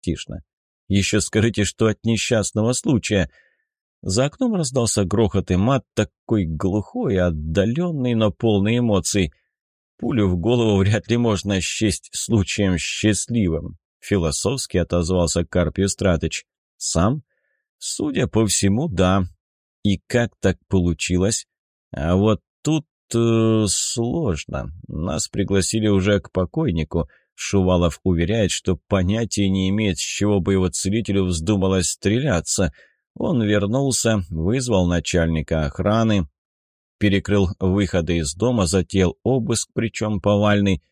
Тишно. «Еще скажите, что от несчастного случая». За окном раздался грохот и мат, такой глухой отдаленный, но полный эмоций. Пулю в голову вряд ли можно счесть случаем счастливым. Философски отозвался Карпий Стратыч. «Сам?» «Судя по всему, да. И как так получилось? А вот тут э, сложно. Нас пригласили уже к покойнику. Шувалов уверяет, что понятия не имеет, с чего бы его целителю вздумалось стреляться. Он вернулся, вызвал начальника охраны, перекрыл выходы из дома, затеял обыск, причем повальный.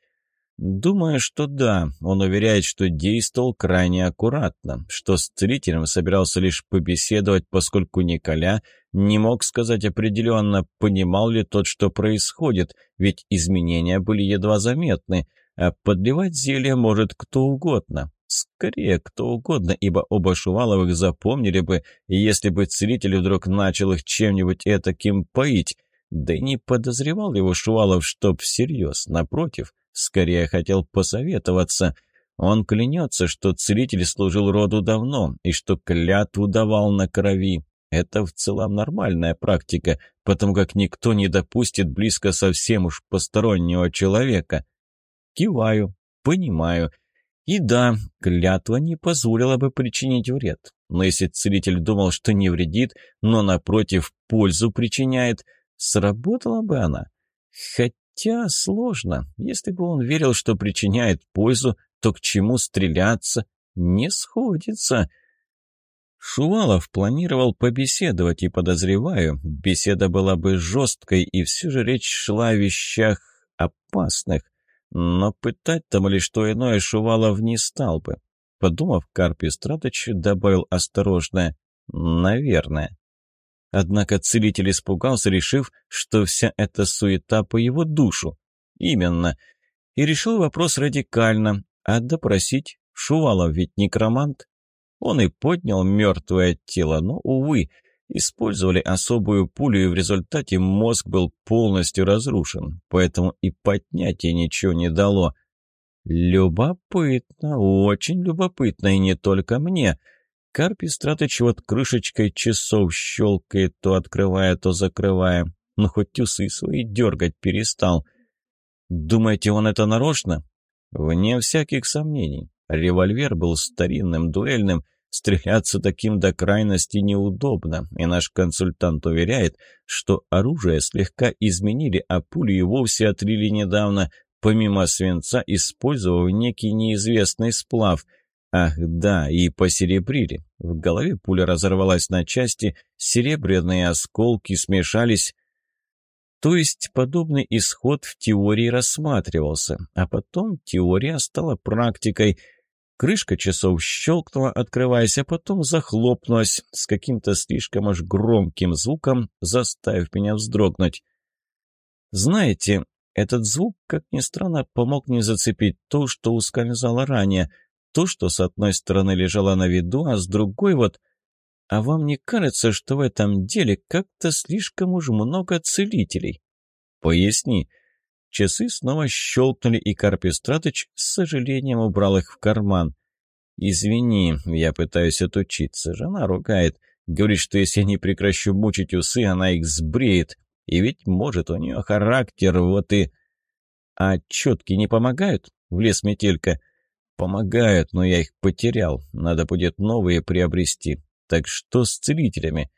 Думаю, что да. Он уверяет, что действовал крайне аккуратно, что с целителем собирался лишь побеседовать, поскольку Николя не мог сказать определенно, понимал ли тот, что происходит, ведь изменения были едва заметны, а подливать зелье может кто угодно. Скорее, кто угодно, ибо оба Шуваловых запомнили бы, если бы целитель вдруг начал их чем-нибудь этаким поить. Да и не подозревал его Шувалов, чтоб всерьез, напротив, скорее хотел посоветоваться. Он клянется, что целитель служил роду давно и что клятву давал на крови. Это в целом нормальная практика, потому как никто не допустит близко совсем уж постороннего человека. Киваю, понимаю. И да, клятва не позволила бы причинить вред. Но если целитель думал, что не вредит, но, напротив, пользу причиняет, сработала бы она. Хотя сложно. Если бы он верил, что причиняет пользу, то к чему стреляться? Не сходится. Шувалов планировал побеседовать, и, подозреваю, беседа была бы жесткой, и все же речь шла о вещах опасных. Но пытать там или что иное Шувалов не стал бы. Подумав, Карпий Стратыч добавил осторожно «наверное». Однако целитель испугался, решив, что вся эта суета по его душу. Именно. И решил вопрос радикально. А допросить? Шувалов ведь некромант. Он и поднял мертвое тело, но, увы, использовали особую пулю, и в результате мозг был полностью разрушен, поэтому и поднятие ничего не дало. Любопытно, очень любопытно, и не только мне — Карпий Стратыч вот крышечкой часов щелкает, то открывая, то закрывая. Но ну, хоть усы свои дергать перестал. Думаете, он это нарочно? Вне всяких сомнений. Револьвер был старинным, дуэльным. Стреляться таким до крайности неудобно, и наш консультант уверяет, что оружие слегка изменили, а пули и вовсе отрили недавно, помимо свинца, использовав некий неизвестный сплав – Ах, да, и посеребрили. В голове пуля разорвалась на части, серебряные осколки смешались. То есть подобный исход в теории рассматривался, а потом теория стала практикой. Крышка часов щелкнула, открываясь, а потом захлопнулась с каким-то слишком уж громким звуком, заставив меня вздрогнуть. Знаете, этот звук, как ни странно, помог мне зацепить то, что ускользало ранее — то, что с одной стороны лежало на виду, а с другой вот... А вам не кажется, что в этом деле как-то слишком уж много целителей? Поясни. Часы снова щелкнули, и Карпистратыч с сожалением убрал их в карман. «Извини, я пытаюсь отучиться. Жена ругает. Говорит, что если я не прекращу мучить усы, она их сбреет. И ведь, может, у нее характер, вот и...» «А четки не помогают?» — влез метелька. «Помогают, но я их потерял. Надо будет новые приобрести. Так что с целителями?»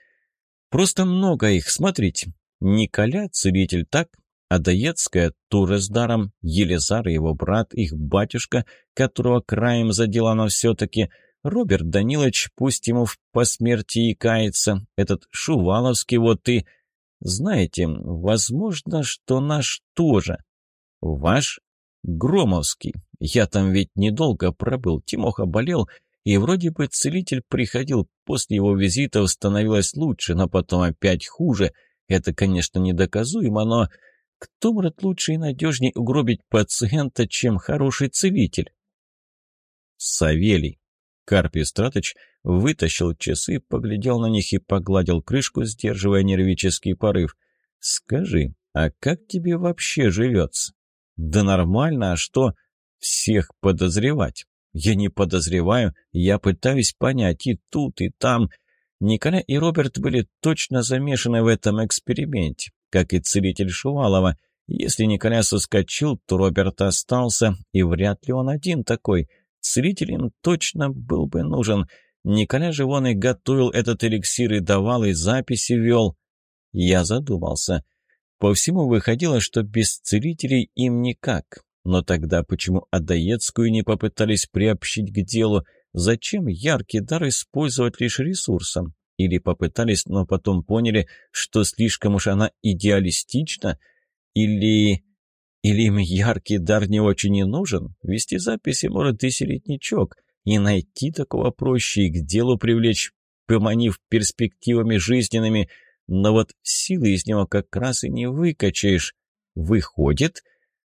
«Просто много их, смотрите. Николя — целитель, так? А Доецкая тоже с даром. Елизар и его брат, их батюшка, которого краем задело, но все-таки. Роберт Данилович, пусть ему в посмертии кается. Этот Шуваловский вот и... Знаете, возможно, что наш тоже. Ваш? Громовский. Я там ведь недолго пробыл. Тимоха болел, и вроде бы целитель приходил. После его визита становилось лучше, но потом опять хуже. Это, конечно, недоказуемо, но кто может лучше и надежнее угробить пациента, чем хороший целитель? Савелий. Карпий Стратыч вытащил часы, поглядел на них и погладил крышку, сдерживая нервический порыв. «Скажи, а как тебе вообще живется?» «Да нормально, а что?» «Всех подозревать. Я не подозреваю, я пытаюсь понять и тут, и там. Николя и Роберт были точно замешаны в этом эксперименте, как и целитель Шувалова. Если Николя соскочил, то Роберт остался, и вряд ли он один такой. Целитель им точно был бы нужен. Николя же вон и готовил этот эликсир и давал, и записи вел. Я задумался. По всему выходило, что без целителей им никак. Но тогда почему Адаецкую не попытались приобщить к делу? Зачем яркий дар использовать лишь ресурсом? Или попытались, но потом поняли, что слишком уж она идеалистична? Или... Или им яркий дар не очень и нужен? Вести записи может и середнячок, и найти такого проще, и к делу привлечь, поманив перспективами жизненными, но вот силы из него как раз и не выкачаешь. Выходит,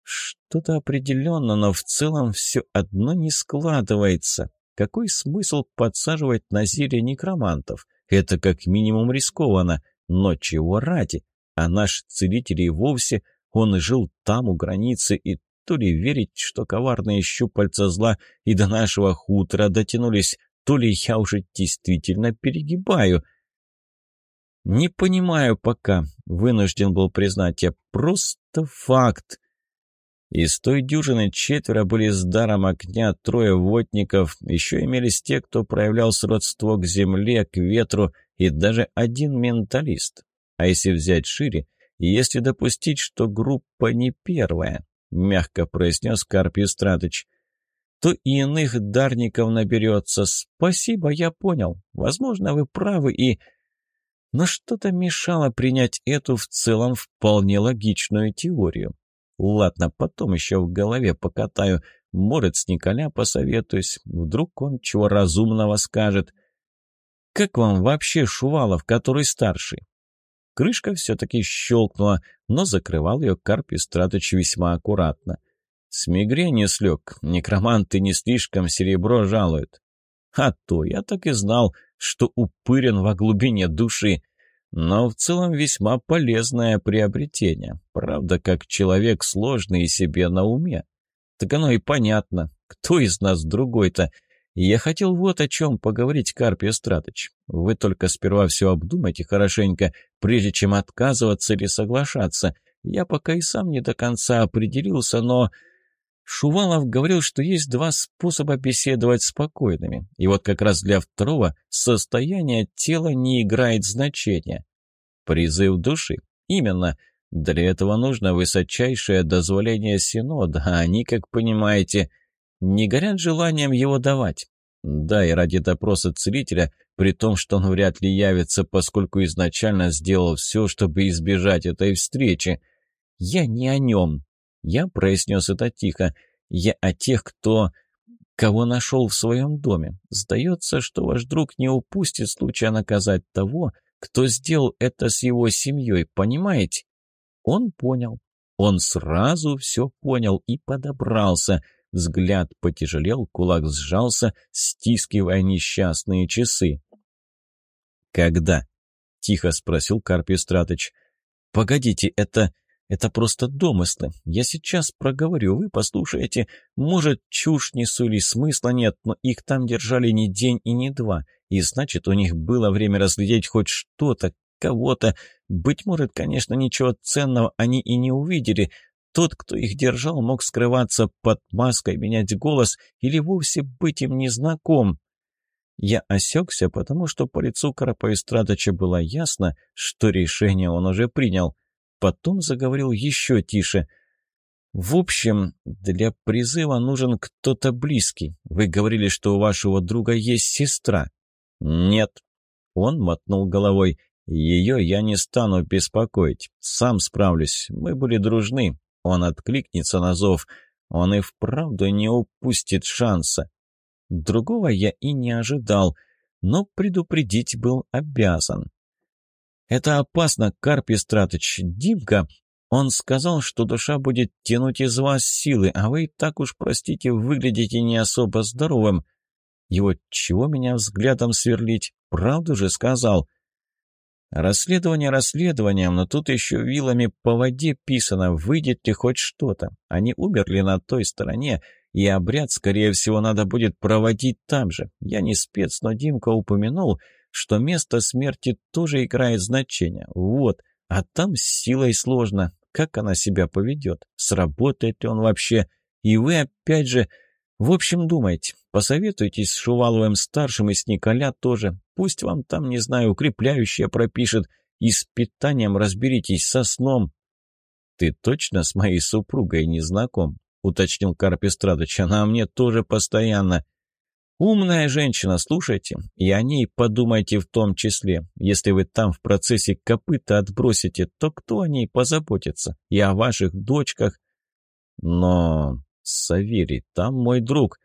что-то определенно, но в целом все одно не складывается. Какой смысл подсаживать на зелье некромантов? Это как минимум рискованно. Но чего ради? А наш целитель и вовсе, он жил там, у границы, и то ли верить, что коварные щупальца зла и до нашего хутора дотянулись, то ли я уже действительно перегибаю. Не понимаю пока, вынужден был признать я, просто факт. Из той дюжины четверо были с даром огня, трое водников, еще имелись те, кто проявлял сродство к земле, к ветру и даже один менталист. А если взять шире, если допустить, что группа не первая, мягко произнес Карпий Стратыч, то и иных дарников наберется. Спасибо, я понял. Возможно, вы правы и... Но что-то мешало принять эту в целом вполне логичную теорию. Ладно, потом еще в голове покатаю. Может, с Николя посоветуюсь. Вдруг он чего разумного скажет. Как вам вообще Шувалов, который старший? Крышка все-таки щелкнула, но закрывал ее Карп Истратыч весьма аккуратно. С мигрени слег, некроманты не слишком серебро жалуют. А то я так и знал, что упырен во глубине души но в целом весьма полезное приобретение. Правда, как человек сложный и себе на уме. Так оно и понятно. Кто из нас другой-то? Я хотел вот о чем поговорить, Карпий Стратыч. Вы только сперва все обдумайте хорошенько, прежде чем отказываться или соглашаться. Я пока и сам не до конца определился, но... Шувалов говорил, что есть два способа беседовать с покойными, и вот как раз для второго состояние тела не играет значения. Призыв души? Именно. Для этого нужно высочайшее дозволение Синода, а они, как понимаете, не горят желанием его давать. Да, и ради допроса целителя, при том, что он вряд ли явится, поскольку изначально сделал все, чтобы избежать этой встречи. Я не о нем. Я произнес это тихо. Я о тех, кто... кого нашел в своем доме. Сдается, что ваш друг не упустит случая наказать того, кто сделал это с его семьей, понимаете? Он понял. Он сразу все понял и подобрался. Взгляд потяжелел, кулак сжался, стискивая несчастные часы. «Когда?» — тихо спросил Карпий Стратыч. «Погодите, это... Это просто домыслы. Я сейчас проговорю, вы послушаете. Может, чушь несу или смысла нет, но их там держали не день и не два. И значит, у них было время разглядеть хоть что-то, кого-то. Быть может, конечно, ничего ценного они и не увидели. Тот, кто их держал, мог скрываться под маской, менять голос или вовсе быть им незнаком. Я осекся, потому что по лицу Карапоистраточа было ясно, что решение он уже принял. Потом заговорил еще тише. «В общем, для призыва нужен кто-то близкий. Вы говорили, что у вашего друга есть сестра». «Нет». Он мотнул головой. «Ее я не стану беспокоить. Сам справлюсь. Мы были дружны. Он откликнется на зов. Он и вправду не упустит шанса. Другого я и не ожидал, но предупредить был обязан. «Это опасно, Карпий Стратыч. Димка, он сказал, что душа будет тянуть из вас силы, а вы так уж, простите, выглядите не особо здоровым. Его чего меня взглядом сверлить? Правду же сказал?» Расследование расследованием, но тут еще вилами по воде писано, выйдет ли хоть что-то. Они умерли на той стороне, и обряд, скорее всего, надо будет проводить там же. Я не спец, но Димка упомянул, что место смерти тоже играет значение. Вот, а там с силой сложно. Как она себя поведет? Сработает ли он вообще? И вы опять же... В общем, думайте. Посоветуйтесь с Шуваловым-старшим и с Николя тоже. Пусть вам там, не знаю, укрепляющее пропишет. И с питанием разберитесь, со сном. Ты точно с моей супругой не знаком? Уточнил Карпестрадыч. Она мне тоже постоянно. Умная женщина, слушайте, и о ней подумайте в том числе. Если вы там в процессе копыта отбросите, то кто о ней позаботится? И о ваших дочках? Но, Саверий, там мой друг.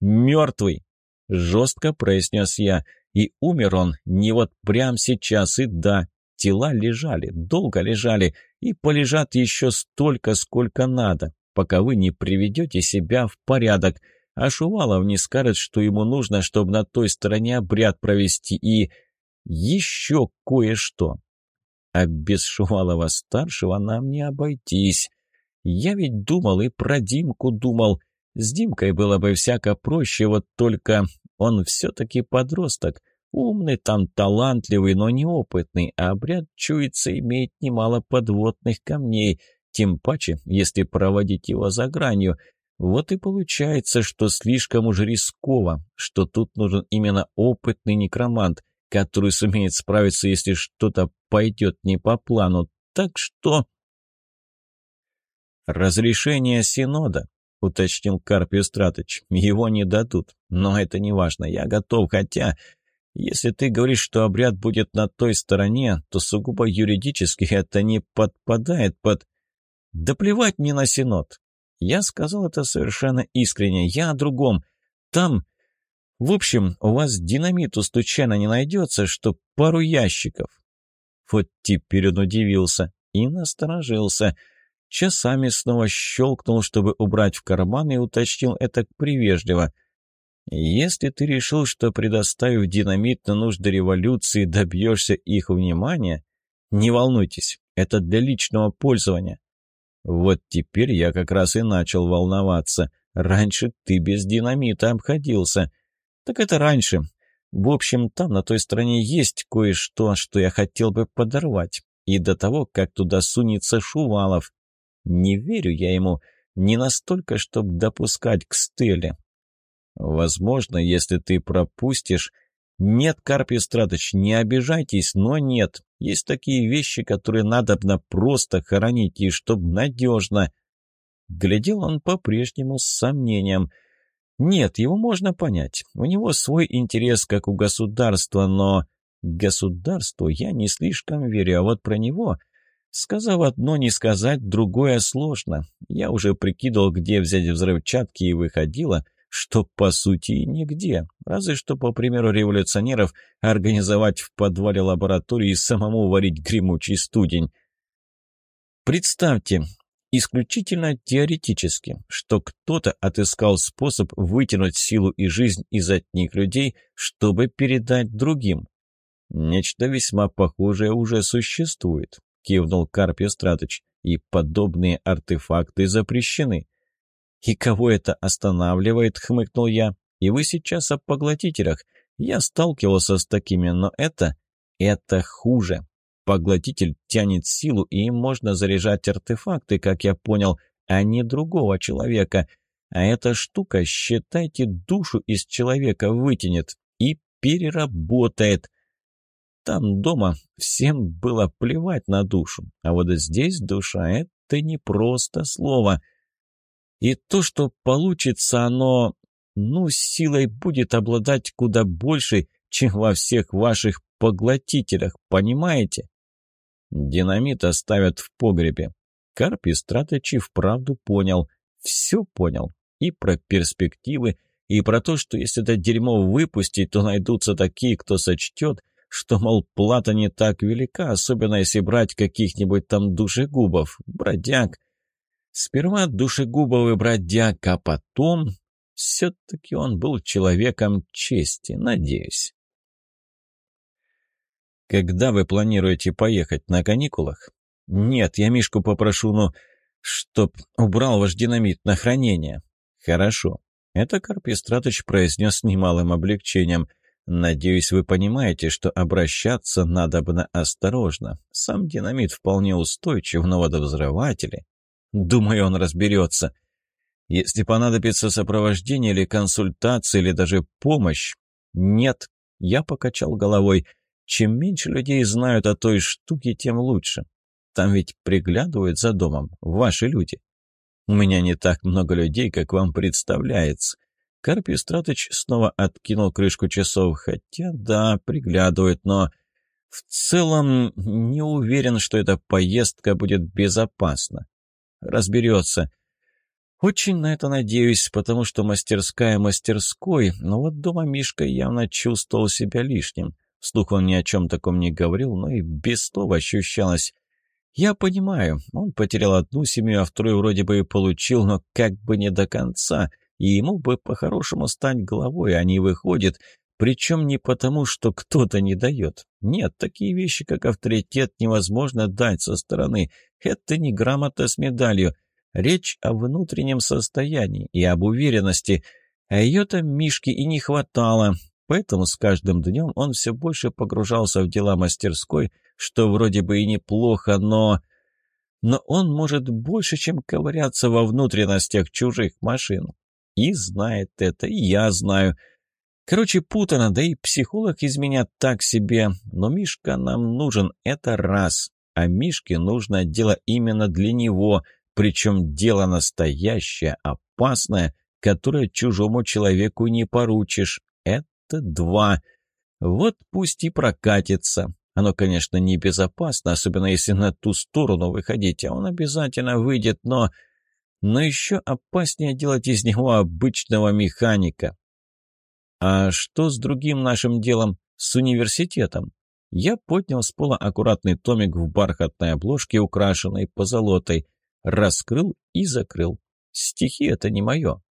Мертвый, жестко произнес я. И умер он не вот прямо сейчас, и да, тела лежали, долго лежали, и полежат еще столько, сколько надо, пока вы не приведете себя в порядок. А Шувалов не скажет, что ему нужно, чтобы на той стороне обряд провести и... еще кое-что. А без Шувалова-старшего нам не обойтись. Я ведь думал и про Димку думал. С Димкой было бы всяко проще, вот только он все-таки подросток. Умный там, талантливый, но неопытный, а обряд, чуется, имеет немало подводных камней, тем паче, если проводить его за гранью. Вот и получается, что слишком уж рисково, что тут нужен именно опытный некромант, который сумеет справиться, если что-то пойдет не по плану. Так что... «Разрешение Синода», — уточнил Карпий Стратыч. «Его не дадут, но это не важно. Я готов, хотя...» «Если ты говоришь, что обряд будет на той стороне, то сугубо юридически это не подпадает под...» «Да плевать мне на Синод. Я сказал это совершенно искренне. Я о другом. Там... В общем, у вас динамиту случайно не найдется, что пару ящиков. Вот теперь он удивился и насторожился. Часами снова щелкнул, чтобы убрать в карман, и уточнил это привежливо. «Если ты решил, что, предоставив динамит на нужды революции, добьешься их внимания, не волнуйтесь, это для личного пользования. Вот теперь я как раз и начал волноваться. Раньше ты без динамита обходился. Так это раньше. В общем, там на той стороне есть кое-что, что я хотел бы подорвать. И до того, как туда сунется Шувалов. Не верю я ему. Не настолько, чтобы допускать к стеле. Возможно, если ты пропустишь, «Нет, Карпий Стратыч, не обижайтесь, но нет. Есть такие вещи, которые надо просто хоронить, и чтоб надежно». Глядел он по-прежнему с сомнением. «Нет, его можно понять. У него свой интерес, как у государства, но...» «Государству я не слишком верю, а вот про него...» Сказав одно, не сказать другое сложно. Я уже прикидывал, где взять взрывчатки, и выходило, что, по сути, нигде. Разве что, по примеру революционеров, организовать в подвале лаборатории и самому варить гремучий студень. Представьте, исключительно теоретически, что кто-то отыскал способ вытянуть силу и жизнь из одних людей, чтобы передать другим. Нечто весьма похожее уже существует, кивнул Карпий Стратыч, и подобные артефакты запрещены. «И кого это останавливает?» — хмыкнул я. «И вы сейчас о поглотителях. Я сталкивался с такими, но это... это хуже. Поглотитель тянет силу, и им можно заряжать артефакты, как я понял, а не другого человека. А эта штука, считайте, душу из человека вытянет и переработает. Там дома всем было плевать на душу, а вот здесь душа — это не просто слово — и то, что получится оно, ну, силой будет обладать куда больше, чем во всех ваших поглотителях, понимаете? Динамит оставят в погребе. Карп Истратович вправду понял, все понял. И про перспективы, и про то, что если это дерьмо выпустить, то найдутся такие, кто сочтет, что, мол, плата не так велика, особенно если брать каких-нибудь там душегубов, бродяг, Сперва душегубовый бродяг, а потом... Все-таки он был человеком чести, надеюсь. «Когда вы планируете поехать? На каникулах?» «Нет, я Мишку попрошу, ну, чтоб убрал ваш динамит на хранение». Хорошо. Это Карпистратыч произнес с немалым облегчением. Надеюсь, вы понимаете, что обращаться надо бы на осторожно. Сам динамит вполне устойчив, но водовзрыватели... Думаю, он разберется. Если понадобится сопровождение или консультация, или даже помощь... Нет, я покачал головой. Чем меньше людей знают о той штуке, тем лучше. Там ведь приглядывают за домом, ваши люди. У меня не так много людей, как вам представляется. Карпий Стратыч снова откинул крышку часов, хотя, да, приглядывают, но... В целом, не уверен, что эта поездка будет безопасна. Разберется. Очень на это надеюсь, потому что мастерская мастерской, но вот дома Мишка явно чувствовал себя лишним. Вслух он ни о чем таком не говорил, но и без слова ощущалось. Я понимаю, он потерял одну семью, а вторую вроде бы и получил, но как бы не до конца, и ему бы по-хорошему стать главой, а не выходит, причем не потому, что кто-то не дает. Нет, такие вещи, как авторитет, невозможно дать со стороны. Это не грамота с медалью. Речь о внутреннем состоянии и об уверенности. А ее-то Мишке и не хватало. Поэтому с каждым днем он все больше погружался в дела мастерской, что вроде бы и неплохо, но... Но он может больше, чем ковыряться во внутренностях чужих машин. И знает это, и я знаю. Короче, путано, да и психолог из меня так себе. Но Мишка нам нужен, это раз. А Мишке нужно дело именно для него, причем дело настоящее, опасное, которое чужому человеку не поручишь. Это два. Вот пусть и прокатится. Оно, конечно, небезопасно, особенно если на ту сторону выходить, а он обязательно выйдет, но... Но еще опаснее делать из него обычного механика. А что с другим нашим делом, с университетом? Я поднял с пола аккуратный томик в бархатной обложке, украшенной позолотой, раскрыл и закрыл. Стихи — это не мое.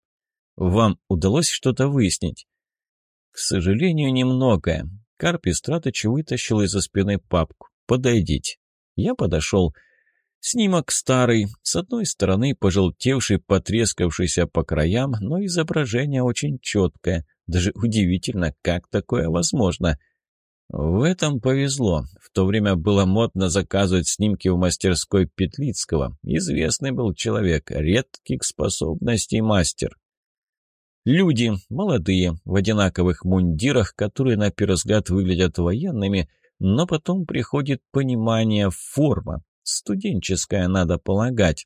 Вам удалось что-то выяснить? К сожалению, немногое. Карп Истратыч вытащил из-за спины папку. «Подойдите». Я подошел. Снимок старый, с одной стороны пожелтевший, потрескавшийся по краям, но изображение очень четкое. Даже удивительно, как такое возможно. В этом повезло. В то время было модно заказывать снимки в мастерской Петлицкого. Известный был человек, редких способностей мастер. Люди, молодые, в одинаковых мундирах, которые на первый взгляд выглядят военными, но потом приходит понимание форма, студенческая, надо полагать.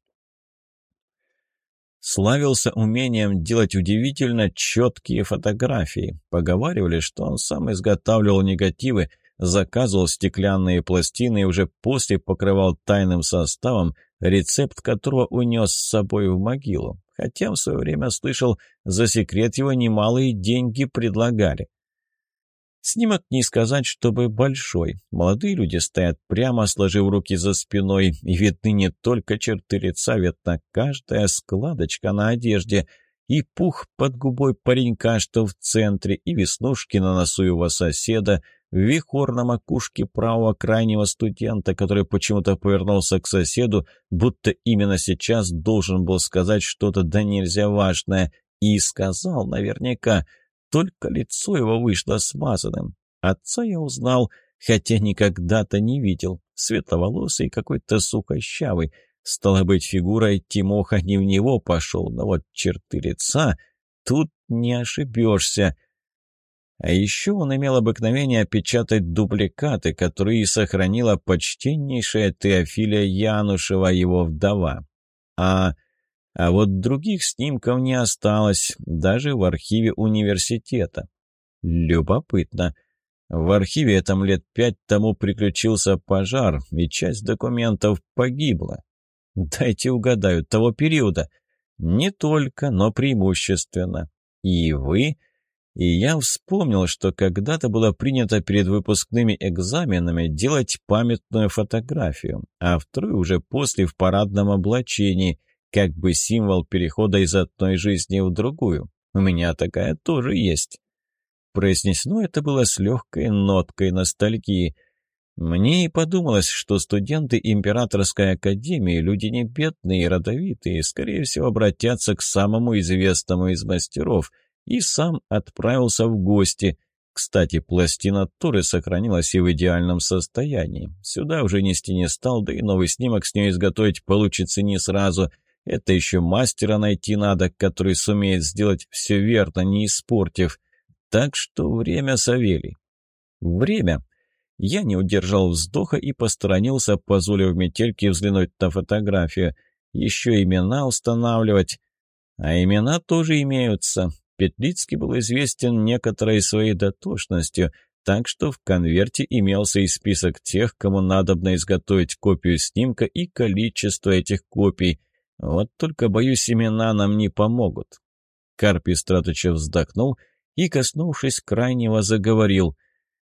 Славился умением делать удивительно четкие фотографии. Поговаривали, что он сам изготавливал негативы, заказывал стеклянные пластины и уже после покрывал тайным составом, рецепт которого унес с собой в могилу хотя в свое время слышал, за секрет его немалые деньги предлагали. Снимок не сказать, чтобы большой. Молодые люди стоят прямо, сложив руки за спиной, и видны не только черты лица, видна каждая складочка на одежде, и пух под губой паренька, что в центре, и веснушки на носу его соседа, вихор на макушке правого крайнего студента, который почему-то повернулся к соседу, будто именно сейчас должен был сказать что-то да нельзя важное, и сказал наверняка, только лицо его вышло смазанным. Отца я узнал, хотя никогда-то не видел, светловолосый какой-то сухощавый, стало быть, фигурой Тимоха не в него пошел, но вот черты лица, тут не ошибешься». А еще он имел обыкновение печатать дубликаты, которые и сохранила почтеннейшая Теофилия Янушева, его вдова. А, а вот других снимков не осталось, даже в архиве университета. Любопытно. В архиве этом лет пять тому приключился пожар, и часть документов погибла. Дайте угадаю, того периода. Не только, но преимущественно. И вы и я вспомнил, что когда-то было принято перед выпускными экзаменами делать памятную фотографию, а вторую уже после в парадном облачении, как бы символ перехода из одной жизни в другую. У меня такая тоже есть. Произнесено это было с легкой ноткой ностальгии. Мне и подумалось, что студенты Императорской Академии – люди не бедные и родовитые, скорее всего, обратятся к самому известному из мастеров, и сам отправился в гости. Кстати, пластина Торы сохранилась и в идеальном состоянии. Сюда уже нести не стал, да и новый снимок с нее изготовить получится не сразу. Это еще мастера найти надо, который сумеет сделать все верно, не испортив. Так что время, Савелий. Время. Я не удержал вздоха и посторонился, позволив метельке взглянуть на фотографию. Еще имена устанавливать. А имена тоже имеются. Петлицкий был известен некоторой своей дотошностью, так что в конверте имелся и список тех, кому надобно изготовить копию снимка и количество этих копий. Вот только, боюсь, имена нам не помогут. Карпий Стратычев вздохнул и, коснувшись крайнего, заговорил.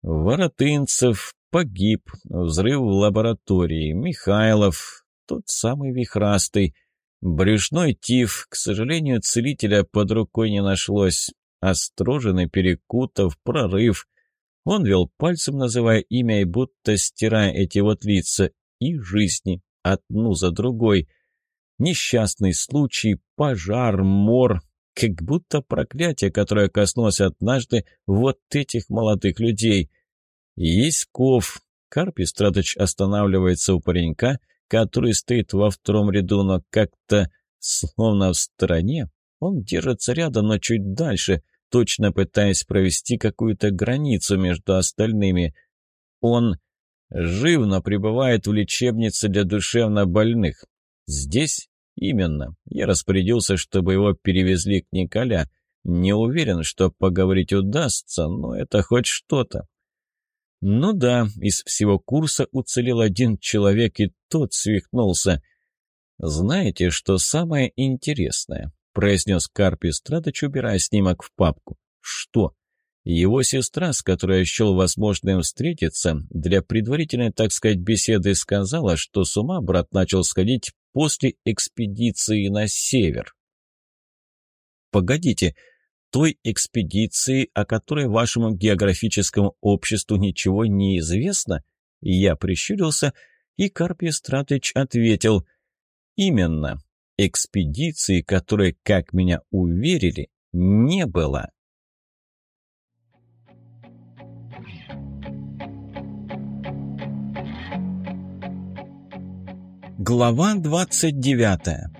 Воротынцев погиб, взрыв в лаборатории, Михайлов, тот самый вихрастый, брюшной тиф, к сожалению, целителя под рукой не нашлось, Остроженный Перекутов, прорыв. Он вел пальцем, называя имя и будто стирая эти вот лица, и жизни, одну за другой. Несчастный случай, пожар, мор, как будто проклятие, которое коснулось однажды вот этих молодых людей. Еськов. Карп Истратыч останавливается у паренька, который стоит во втором ряду, но как-то словно в стороне. Он держится рядом, но чуть дальше, точно пытаясь провести какую-то границу между остальными. Он живно пребывает в лечебнице для душевнобольных. Здесь именно. Я распорядился, чтобы его перевезли к Николя. Не уверен, что поговорить удастся, но это хоть что-то. Ну да, из всего курса уцелел один человек, и тот свихнулся. «Знаете, что самое интересное?» – произнес Карпий Страточ, убирая снимок в папку. «Что?» Его сестра, с которой я счел возможным встретиться, для предварительной, так сказать, беседы сказала, что с ума брат начал сходить после экспедиции на север. «Погодите, той экспедиции, о которой вашему географическому обществу ничего не известно?» Я прищурился, и Карпий Стратыч ответил, «Именно, экспедиции, которой, как меня уверили, не было». Глава двадцать девятая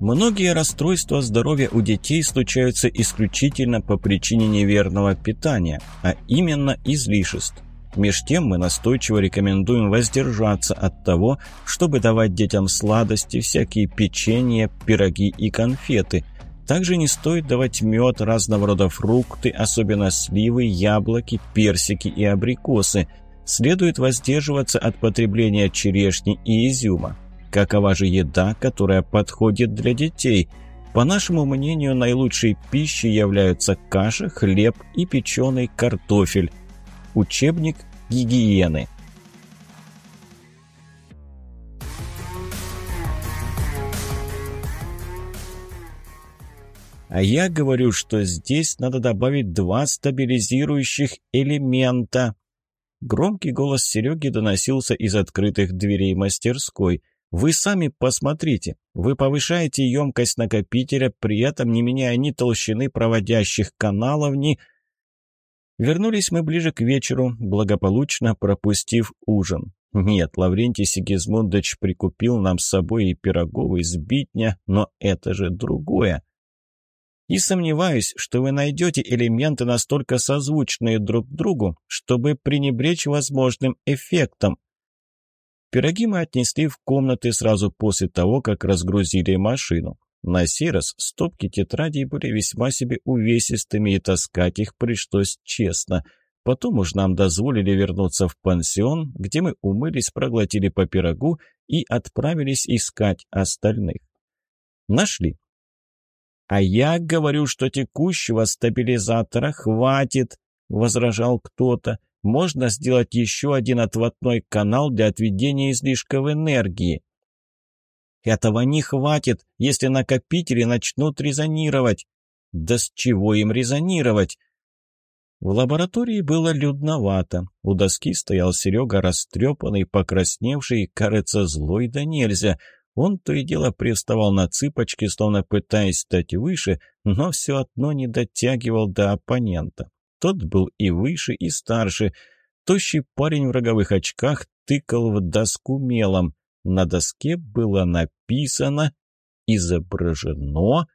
Многие расстройства здоровья у детей случаются исключительно по причине неверного питания, а именно излишеств. Меж тем мы настойчиво рекомендуем воздержаться от того, чтобы давать детям сладости, всякие печенья, пироги и конфеты. Также не стоит давать мед, разного рода фрукты, особенно сливы, яблоки, персики и абрикосы. Следует воздерживаться от потребления черешни и изюма. Какова же еда, которая подходит для детей? По нашему мнению, наилучшей пищей являются каша, хлеб и печеный картофель. Учебник гигиены. А я говорю, что здесь надо добавить два стабилизирующих элемента. Громкий голос Сереги доносился из открытых дверей мастерской. Вы сами посмотрите. Вы повышаете емкость накопителя, при этом не меняя ни толщины проводящих каналов, ни... Вернулись мы ближе к вечеру, благополучно пропустив ужин. Нет, Лаврентий Сигизмундович прикупил нам с собой и пирогов из битня, но это же другое. И сомневаюсь, что вы найдете элементы настолько созвучные друг другу, чтобы пренебречь возможным эффектом. Пироги мы отнесли в комнаты сразу после того, как разгрузили машину. На сей раз стопки тетрадей были весьма себе увесистыми, и таскать их пришлось честно. Потом уж нам дозволили вернуться в пансион, где мы умылись, проглотили по пирогу и отправились искать остальных. Нашли. «А я говорю, что текущего стабилизатора хватит», — возражал кто-то можно сделать еще один отводной канал для отведения излишков энергии. Этого не хватит, если накопители начнут резонировать. Да с чего им резонировать? В лаборатории было людновато. У доски стоял Серега, растрепанный, покрасневший, кажется, злой да нельзя. Он то и дело приставал на цыпочки, словно пытаясь стать выше, но все одно не дотягивал до оппонента. Тот был и выше, и старше. Тощий парень в роговых очках тыкал в доску мелом. На доске было написано, изображено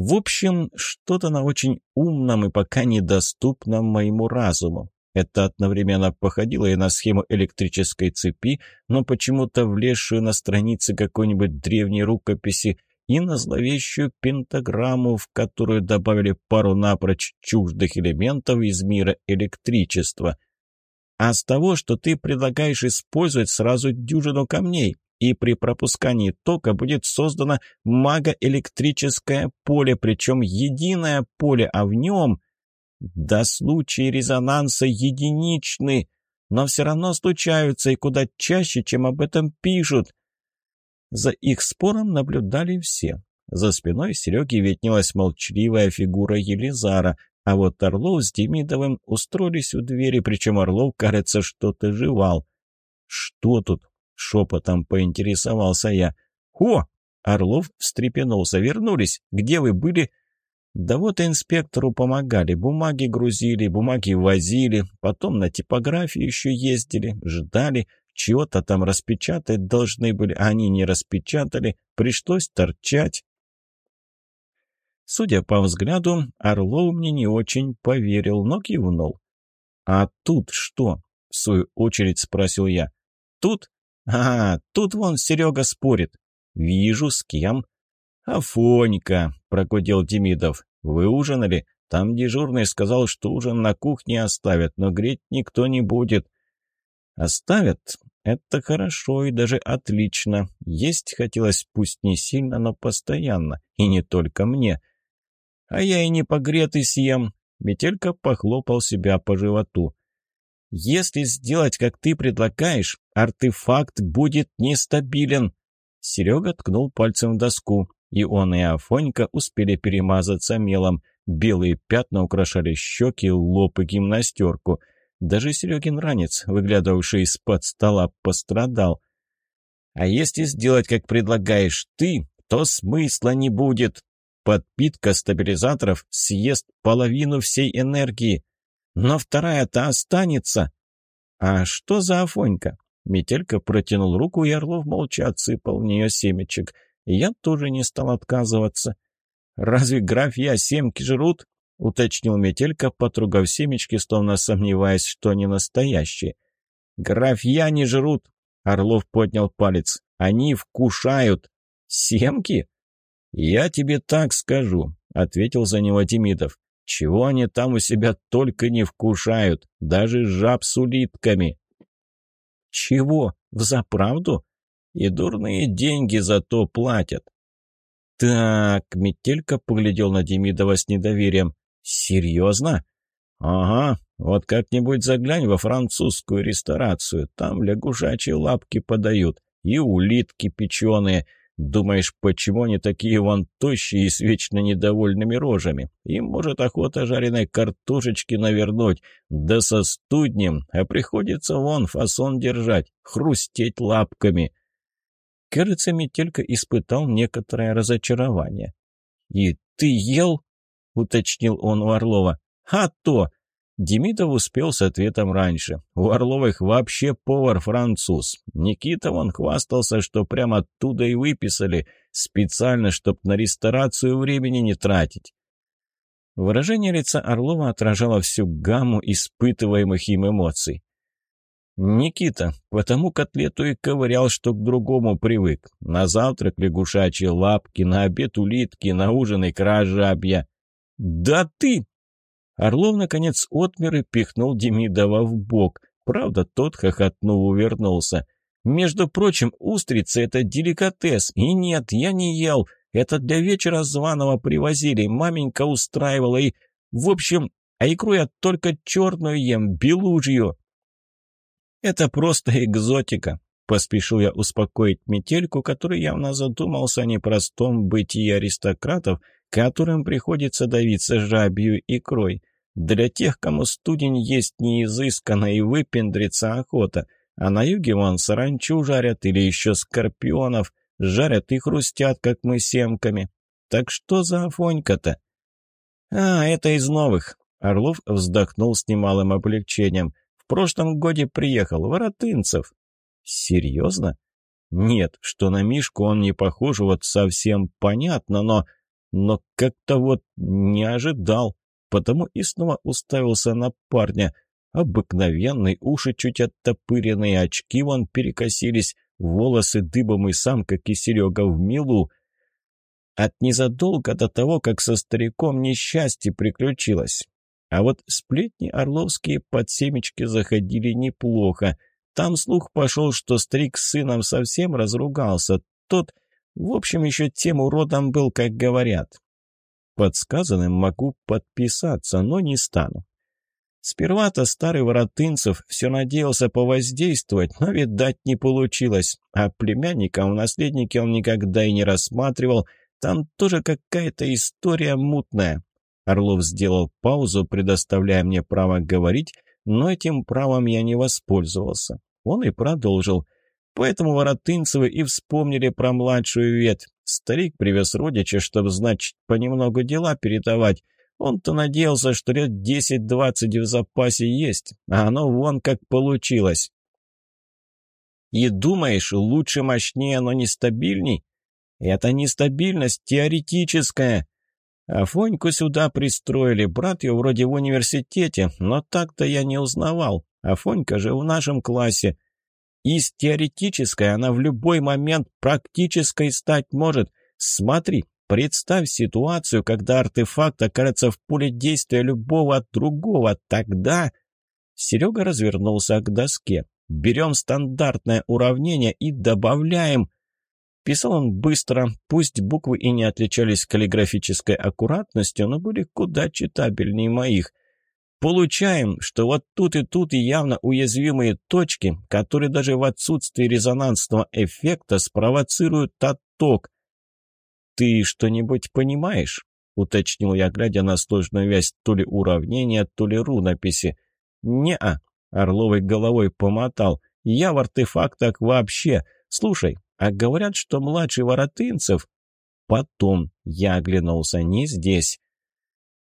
в общем, что-то на очень умном и пока недоступном моему разуму. Это одновременно походило и на схему электрической цепи, но почему-то влезшую на странице какой-нибудь древней рукописи, и на зловещую пентаграмму, в которую добавили пару напрочь чуждых элементов из мира электричества. А с того, что ты предлагаешь использовать сразу дюжину камней, и при пропускании тока будет создано магоэлектрическое поле, причем единое поле, а в нем... Да случаи резонанса единичны, но все равно случаются и куда чаще, чем об этом пишут. За их спором наблюдали все. За спиной Сереги виднелась молчаливая фигура Елизара, а вот Орлов с Демидовым устроились у двери, причем Орлов, кажется, что-то жевал. «Что тут?» Шепотом поинтересовался я. «О!» Орлов встрепенулся. «Вернулись. Где вы были?» «Да вот инспектору помогали. Бумаги грузили, бумаги возили. Потом на типографию еще ездили, ждали. Чего-то там распечатать должны были, а они не распечатали. Пришлось торчать». Судя по взгляду, Орлов мне не очень поверил, но кивнул. «А тут что?» — в свою очередь спросил я. «Тут «А, тут вон Серега спорит». «Вижу, с кем?» «Афонька», — прокудел Демидов. «Вы ужинали? Там дежурный сказал, что ужин на кухне оставят, но греть никто не будет». «Оставят? Это хорошо и даже отлично. Есть хотелось пусть не сильно, но постоянно. И не только мне. А я и не погретый съем». Метелька похлопал себя по животу. Если сделать, как ты предлагаешь, артефакт будет нестабилен. Серега ткнул пальцем в доску, и он и Афонька успели перемазаться мелом. Белые пятна украшали щеки, лоб и гимнастерку. Даже Серегин ранец, выглядывавший из-под стола, пострадал. А если сделать, как предлагаешь ты, то смысла не будет. Подпитка стабилизаторов съест половину всей энергии. Но вторая-то останется. А что за Афонька? Метелька протянул руку, и Орлов молча отсыпал в нее семечек. Я тоже не стал отказываться. «Разве графья семки жрут?» — уточнил Метелька, потругав семечки, словно сомневаясь, что они настоящие. «Графья не жрут!» — Орлов поднял палец. «Они вкушают!» «Семки?» «Я тебе так скажу», — ответил за него Демидов. Чего они там у себя только не вкушают, даже жаб с улитками. Чего? Взаправду? И дурные деньги за то платят. Так, Метелька поглядел на Демидова с недоверием. Серьезно? Ага, вот как-нибудь заглянь во французскую ресторацию, там лягушачьи лапки подают и улитки печеные – Думаешь, почему они такие вон тощие и с вечно недовольными рожами? Им, может, охота жареной картошечки навернуть, да со студнем, а приходится вон фасон держать, хрустеть лапками. Кажется, Метелька испытал некоторое разочарование. «И ты ел?» — уточнил он у Орлова. «А то! Демидов успел с ответом раньше. У Орловых вообще повар-француз. Никита вон хвастался, что прямо оттуда и выписали, специально, чтоб на ресторацию времени не тратить. Выражение лица Орлова отражало всю гамму испытываемых им эмоций. Никита, потому котлету и ковырял, что к другому привык. На завтрак лягушачьи лапки, на обед улитки, на ужин икра жабья. «Да ты!» Орлов, наконец, отмер и пихнул Демидова в бок. Правда, тот, хохотнув, увернулся. «Между прочим, устрицы — это деликатес. И нет, я не ел. Это для вечера званого привозили. Маменька устраивала и... В общем, а икру я только черную ем, белужью». «Это просто экзотика», — поспешил я успокоить метельку, который явно задумался о непростом бытии аристократов, которым приходится давиться жабью икрой. Для тех, кому студень есть неизысканно и выпендриться охота. А на юге вон саранчу жарят или еще скорпионов. Жарят и хрустят, как мы семками. Так что за Афонька-то? А, это из новых. Орлов вздохнул с немалым облегчением. Прошлом годе приехал, Воротынцев. Серьезно? Нет, что на Мишку он не похож, вот совсем понятно, но... Но как-то вот не ожидал, потому и снова уставился на парня. Обыкновенный, уши чуть оттопыренные, очки вон перекосились, волосы дыбом и сам, как и Серега в милу. От незадолго до того, как со стариком несчастье приключилось. А вот сплетни орловские под семечки заходили неплохо. Там слух пошел, что старик с сыном совсем разругался. Тот, в общем, еще тем уродом был, как говорят. Подсказанным могу подписаться, но не стану. Сперва-то старый Воротынцев все надеялся повоздействовать, но, видать, не получилось. А племянника в наследнике он никогда и не рассматривал. Там тоже какая-то история мутная. Орлов сделал паузу, предоставляя мне право говорить, но этим правом я не воспользовался. Он и продолжил. Поэтому Воротынцевы и вспомнили про младшую ветвь. Старик привез родича, чтобы, значит, понемногу дела передавать. Он-то надеялся, что лет десять-двадцать в запасе есть, а оно вон как получилось. И думаешь, лучше, мощнее, но нестабильней? Это нестабильность теоретическая. Афоньку сюда пристроили, брат ее вроде в университете, но так-то я не узнавал. Афонька же в нашем классе. Из теоретической она в любой момент практической стать может. Смотри, представь ситуацию, когда артефакт окажется в поле действия любого другого. Тогда... Серега развернулся к доске. Берем стандартное уравнение и добавляем... Писал он быстро, пусть буквы и не отличались каллиграфической аккуратностью, но были куда читабельнее моих. Получаем, что вот тут и тут явно уязвимые точки, которые даже в отсутствии резонансного эффекта спровоцируют отток. «Ты что-нибудь понимаешь?» — уточнил я, глядя на сложную вязь то ли уравнения, то ли рунописи. «Не-а», — Орловой головой помотал, — «я в артефактах вообще. Слушай, а говорят, что младший Воротынцев...» «Потом», — я оглянулся, — «не здесь».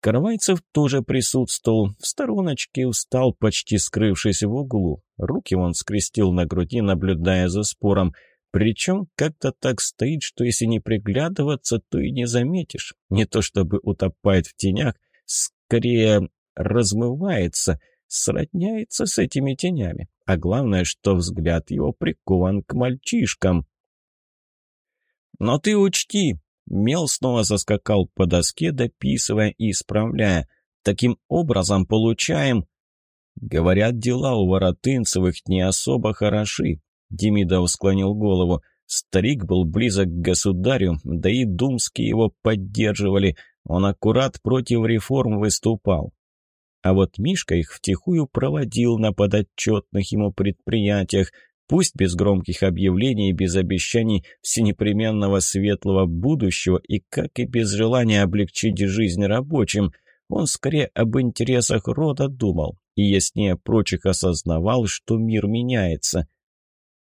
Карвайцев тоже присутствовал, в стороночке устал, почти скрывшись в углу. Руки он скрестил на груди, наблюдая за спором. Причем как-то так стоит, что если не приглядываться, то и не заметишь. Не то чтобы утопает в тенях, скорее размывается, сродняется с этими тенями. А главное, что взгляд его прикован к мальчишкам. «Но ты учти, Мел снова заскакал по доске, дописывая и исправляя. Таким образом получаем... Говорят, дела у Воротынцевых не особо хороши. Демидов склонил голову. Старик был близок к государю, да и думские его поддерживали. Он аккурат против реформ выступал. А вот Мишка их втихую проводил на подотчетных ему предприятиях, Пусть без громких объявлений без обещаний всенепременного светлого будущего, и как и без желания облегчить жизнь рабочим, он скорее об интересах рода думал и яснее прочих осознавал, что мир меняется.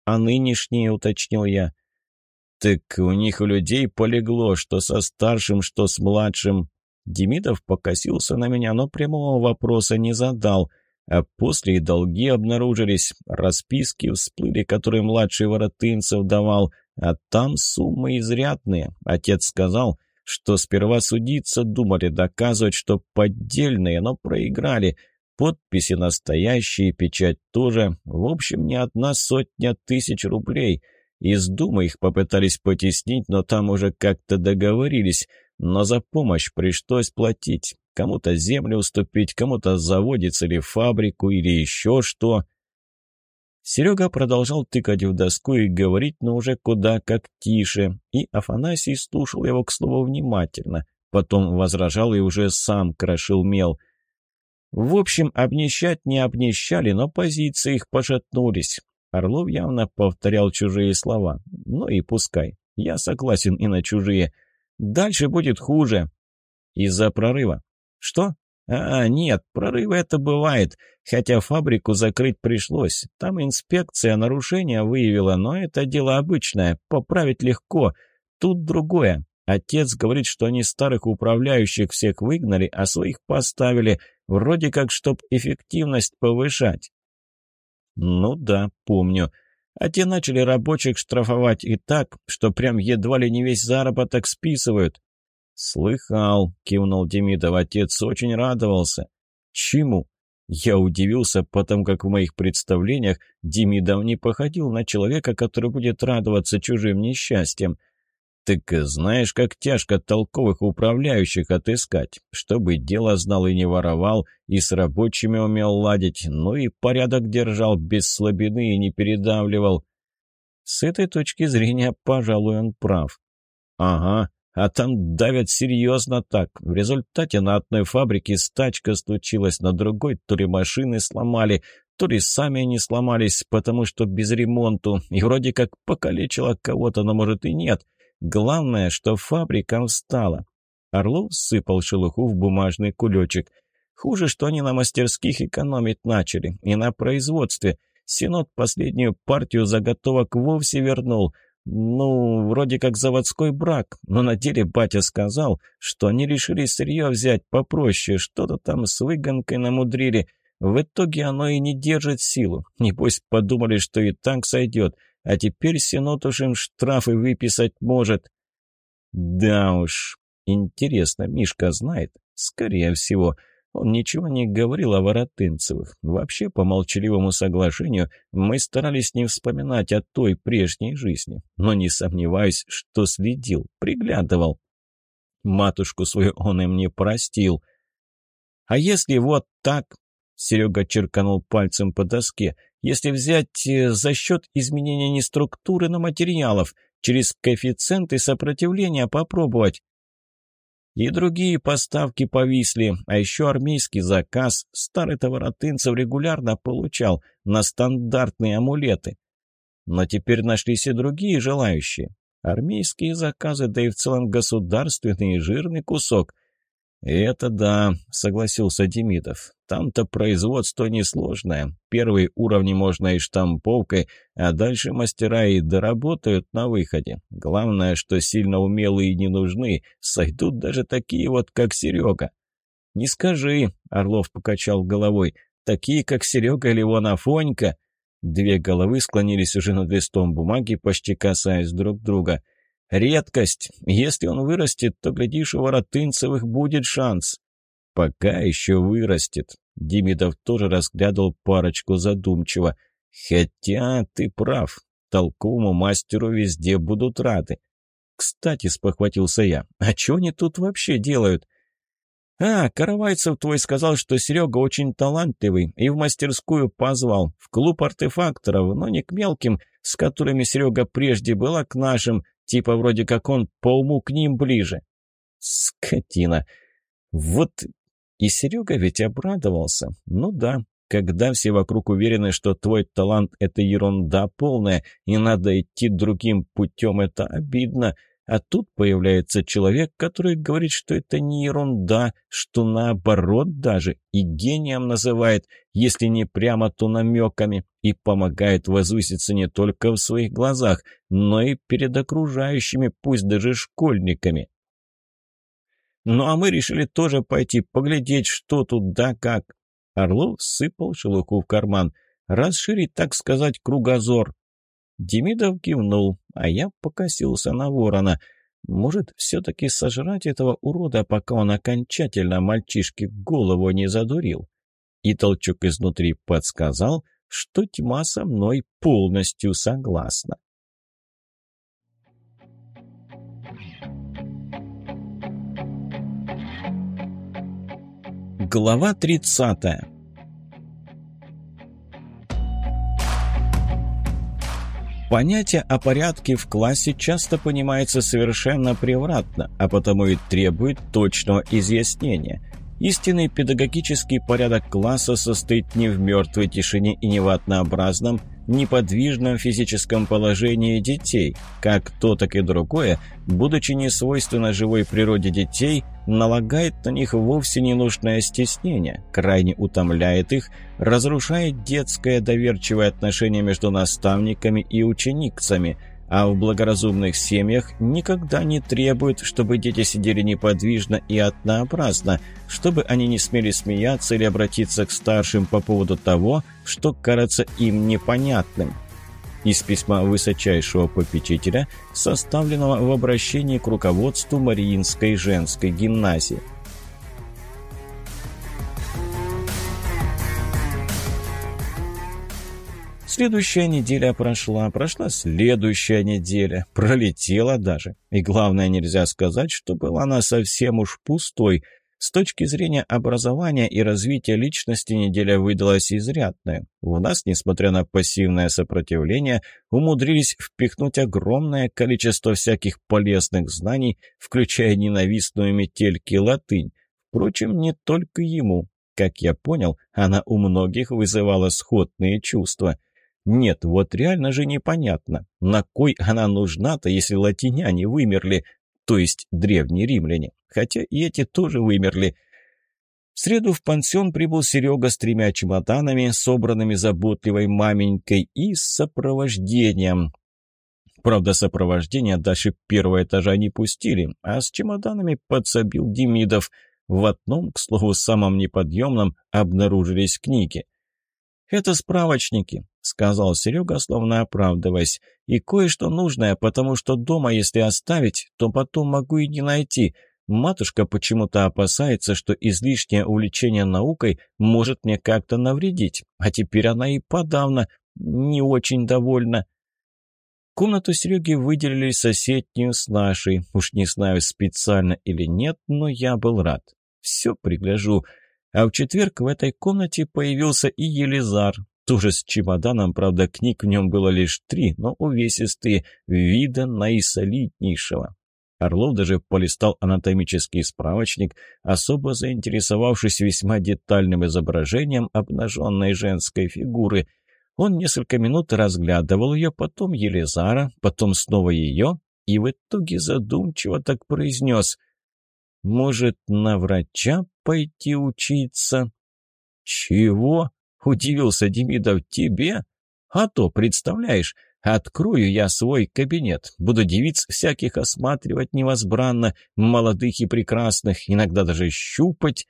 А нынешнее, уточнил я. Так у них у людей полегло, что со старшим, что с младшим. Демидов покосился на меня, но прямого вопроса не задал – а после и долги обнаружились, расписки всплыли, которые младший Воротынцев давал, а там суммы изрядные. Отец сказал, что сперва судиться думали, доказывать, что поддельные, но проиграли. Подписи настоящие, печать тоже. В общем, не одна сотня тысяч рублей. Из Думы их попытались потеснить, но там уже как-то договорились. Но за помощь пришлось платить. Кому-то землю уступить, кому-то заводец или фабрику, или еще что. Серега продолжал тыкать в доску и говорить, но уже куда как тише, и Афанасий слушал его, к слову, внимательно. Потом возражал и уже сам крошил мел. В общем, обнищать не обнищали, но позиции их пошатнулись. Орлов явно повторял чужие слова. Ну и пускай. Я согласен и на чужие. Дальше будет хуже. Из-за прорыва. «Что?» А, нет, прорывы это бывает. Хотя фабрику закрыть пришлось. Там инспекция нарушения выявила, но это дело обычное. Поправить легко. Тут другое. Отец говорит, что они старых управляющих всех выгнали, а своих поставили. Вроде как, чтоб эффективность повышать. Ну да, помню. А те начали рабочих штрафовать и так, что прям едва ли не весь заработок списывают. «Слыхал», — кивнул Демидов, отец очень радовался. «Чему?» Я удивился, потому как в моих представлениях Демидов не походил на человека, который будет радоваться чужим несчастьем. «Так знаешь, как тяжко толковых управляющих отыскать, чтобы дело знал и не воровал, и с рабочими умел ладить, ну и порядок держал без слабины и не передавливал». С этой точки зрения, пожалуй, он прав. «Ага, а там давят серьезно так. В результате на одной фабрике стачка случилась, на другой то ли машины сломали, то ли сами они сломались, потому что без ремонту, и вроде как покалечило кого-то, но может и нет». Главное, что фабрика встала. Орлов сыпал шелуху в бумажный кулечек. Хуже, что они на мастерских экономить начали, и на производстве. Синод последнюю партию заготовок вовсе вернул. Ну, вроде как заводской брак, но на деле батя сказал, что они решили сырье взять попроще, что-то там с выгонкой намудрили. В итоге оно и не держит силу. Небось, подумали, что и так сойдет – а теперь Синод уж им штрафы выписать может. Да уж, интересно, Мишка знает? Скорее всего. Он ничего не говорил о Воротынцевых. Вообще, по молчаливому соглашению, мы старались не вспоминать о той прежней жизни. Но не сомневаюсь, что следил, приглядывал. Матушку свою он им не простил. А если вот так, Серега черканул пальцем по доске. «Если взять э, за счет изменения не структуры, но материалов, через коэффициенты сопротивления попробовать». И другие поставки повисли, а еще армейский заказ старый товаротынцев регулярно получал на стандартные амулеты. Но теперь нашлись и другие желающие. Армейские заказы, да и в целом государственный жирный кусок. «Это да», — согласился Демидов. «Там-то производство несложное. Первые уровни можно и штамповкой, а дальше мастера и доработают на выходе. Главное, что сильно умелые не нужны. Сойдут даже такие вот, как Серега». «Не скажи», — Орлов покачал головой. «Такие, как Серега или вон Афонька». Две головы склонились уже над листом бумаги, почти касаясь друг друга. Редкость. Если он вырастет, то, глядишь, у Воротынцевых будет шанс. Пока еще вырастет. Демидов тоже разглядывал парочку задумчиво. Хотя ты прав. Толковому мастеру везде будут рады. Кстати, спохватился я, а что они тут вообще делают? «А, Каравайцев твой сказал, что Серега очень талантливый, и в мастерскую позвал, в клуб артефакторов, но не к мелким, с которыми Серега прежде был, а к нашим, Типа вроде как он по уму к ним ближе. Скотина. Вот и Серега ведь обрадовался. Ну да, когда все вокруг уверены, что твой талант – это ерунда полная, и надо идти другим путем, это обидно – а тут появляется человек, который говорит, что это не ерунда, что наоборот даже и гением называет, если не прямо, то намеками, и помогает возвыситься не только в своих глазах, но и перед окружающими, пусть даже школьниками. Ну а мы решили тоже пойти поглядеть, что тут да как. Орлов сыпал шелуху в карман. Расширить, так сказать, кругозор. Демидов кивнул, а я покосился на ворона. Может, все-таки сожрать этого урода, пока он окончательно мальчишке голову не задурил? И толчок изнутри подсказал, что тьма со мной полностью согласна. Глава тридцатая Понятие о порядке в классе часто понимается совершенно превратно, а потому и требует точного изъяснения. Истинный педагогический порядок класса состоит не в мертвой тишине и не в однообразном, неподвижном физическом положении детей, как то, так и другое, будучи не свойственно живой природе детей, налагает на них вовсе ненужное стеснение, крайне утомляет их, разрушает детское доверчивое отношение между наставниками и ученикцами – а в благоразумных семьях никогда не требуют, чтобы дети сидели неподвижно и однообразно, чтобы они не смели смеяться или обратиться к старшим по поводу того, что кажется им непонятным. Из письма высочайшего попечителя, составленного в обращении к руководству Мариинской женской гимназии. Следующая неделя прошла, прошла следующая неделя, пролетела даже. И главное, нельзя сказать, что была она совсем уж пустой. С точки зрения образования и развития личности неделя выдалась изрядная. У нас, несмотря на пассивное сопротивление, умудрились впихнуть огромное количество всяких полезных знаний, включая ненавистную метельки латынь. Впрочем, не только ему. Как я понял, она у многих вызывала сходные чувства – нет, вот реально же непонятно, на кой она нужна-то, если латиняне вымерли, то есть древние римляне, хотя и эти тоже вымерли. В среду в пансион прибыл Серега с тремя чемоданами, собранными заботливой маменькой, и с сопровождением. Правда, сопровождение дальше первого этажа не пустили, а с чемоданами подсобил Демидов. В одном, к слову, самом неподъемном, обнаружились книги. «Это справочники», — сказал Серега, словно оправдываясь. «И кое-что нужное, потому что дома, если оставить, то потом могу и не найти. Матушка почему-то опасается, что излишнее увлечение наукой может мне как-то навредить, а теперь она и подавно не очень довольна». Комнату Сереги выделили соседнюю с нашей. Уж не знаю, специально или нет, но я был рад. Все пригляжу. А в четверг в этой комнате появился и Елизар. Тоже с чемоданом, правда, книг в нем было лишь три, но увесистые, вида наисолиднейшего. Орлов даже полистал анатомический справочник, особо заинтересовавшись весьма детальным изображением обнаженной женской фигуры. Он несколько минут разглядывал ее, потом Елизара, потом снова ее, и в итоге задумчиво так произнес «Может, на врача пойти учиться?» «Чего?» — удивился Демидов. «Тебе? А то, представляешь, открою я свой кабинет, буду девиц всяких осматривать невозбранно, молодых и прекрасных, иногда даже щупать».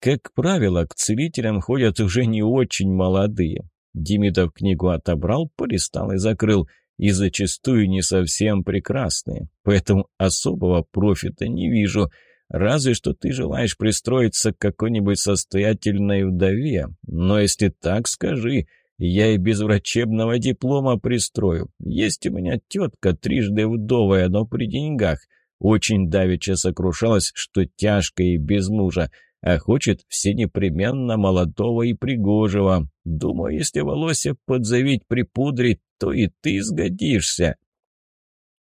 Как правило, к целителям ходят уже не очень молодые. Демидов книгу отобрал, полистал и закрыл, и зачастую не совсем прекрасные, поэтому особого профита не вижу — Разве что ты желаешь пристроиться к какой-нибудь состоятельной вдове. Но если так, скажи, я и без врачебного диплома пристрою. Есть у меня тетка, трижды вдовая, но при деньгах. Очень давеча сокрушалась, что тяжко и без мужа, а хочет все непременно молодого и пригожего. Думаю, если волосы подзавить, припудрить, то и ты сгодишься».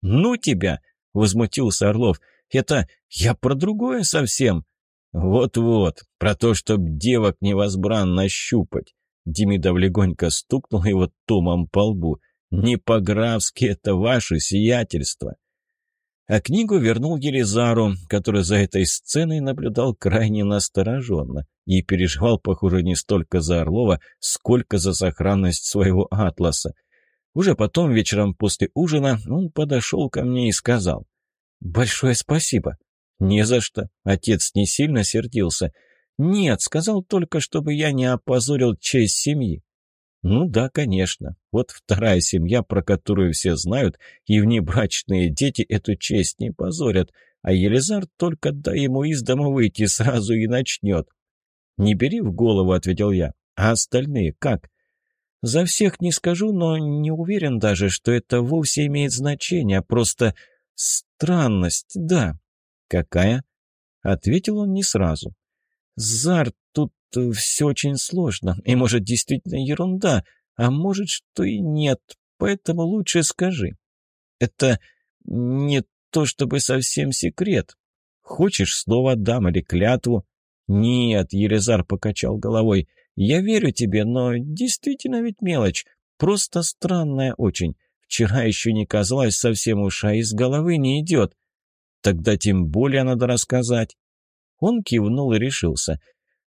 «Ну тебя!» — возмутился Орлов — это я про другое совсем. Вот-вот, про то, чтоб девок невозбранно щупать. Демидов легонько стукнул его томом по лбу. Не по-графски это ваше сиятельство. А книгу вернул Елизару, который за этой сценой наблюдал крайне настороженно и переживал, похоже, не столько за Орлова, сколько за сохранность своего атласа. Уже потом, вечером после ужина, он подошел ко мне и сказал, «Большое спасибо». «Не за что». Отец не сильно сердился. «Нет, сказал только, чтобы я не опозорил честь семьи». «Ну да, конечно. Вот вторая семья, про которую все знают, и внебрачные дети эту честь не позорят, а Елизар только дай ему из дома выйти сразу и начнет». «Не бери в голову», — ответил я. «А остальные как?» «За всех не скажу, но не уверен даже, что это вовсе имеет значение, просто Странность, да. Какая? Ответил он не сразу. Зар, тут э, все очень сложно, и может действительно ерунда, а может что и нет, поэтому лучше скажи. Это не то чтобы совсем секрет. Хочешь слово дам или клятву? Нет, Елизар покачал головой. Я верю тебе, но действительно ведь мелочь. Просто странная очень. Вчера еще не казалось совсем уж, а из головы не идет. Тогда тем более надо рассказать». Он кивнул и решился.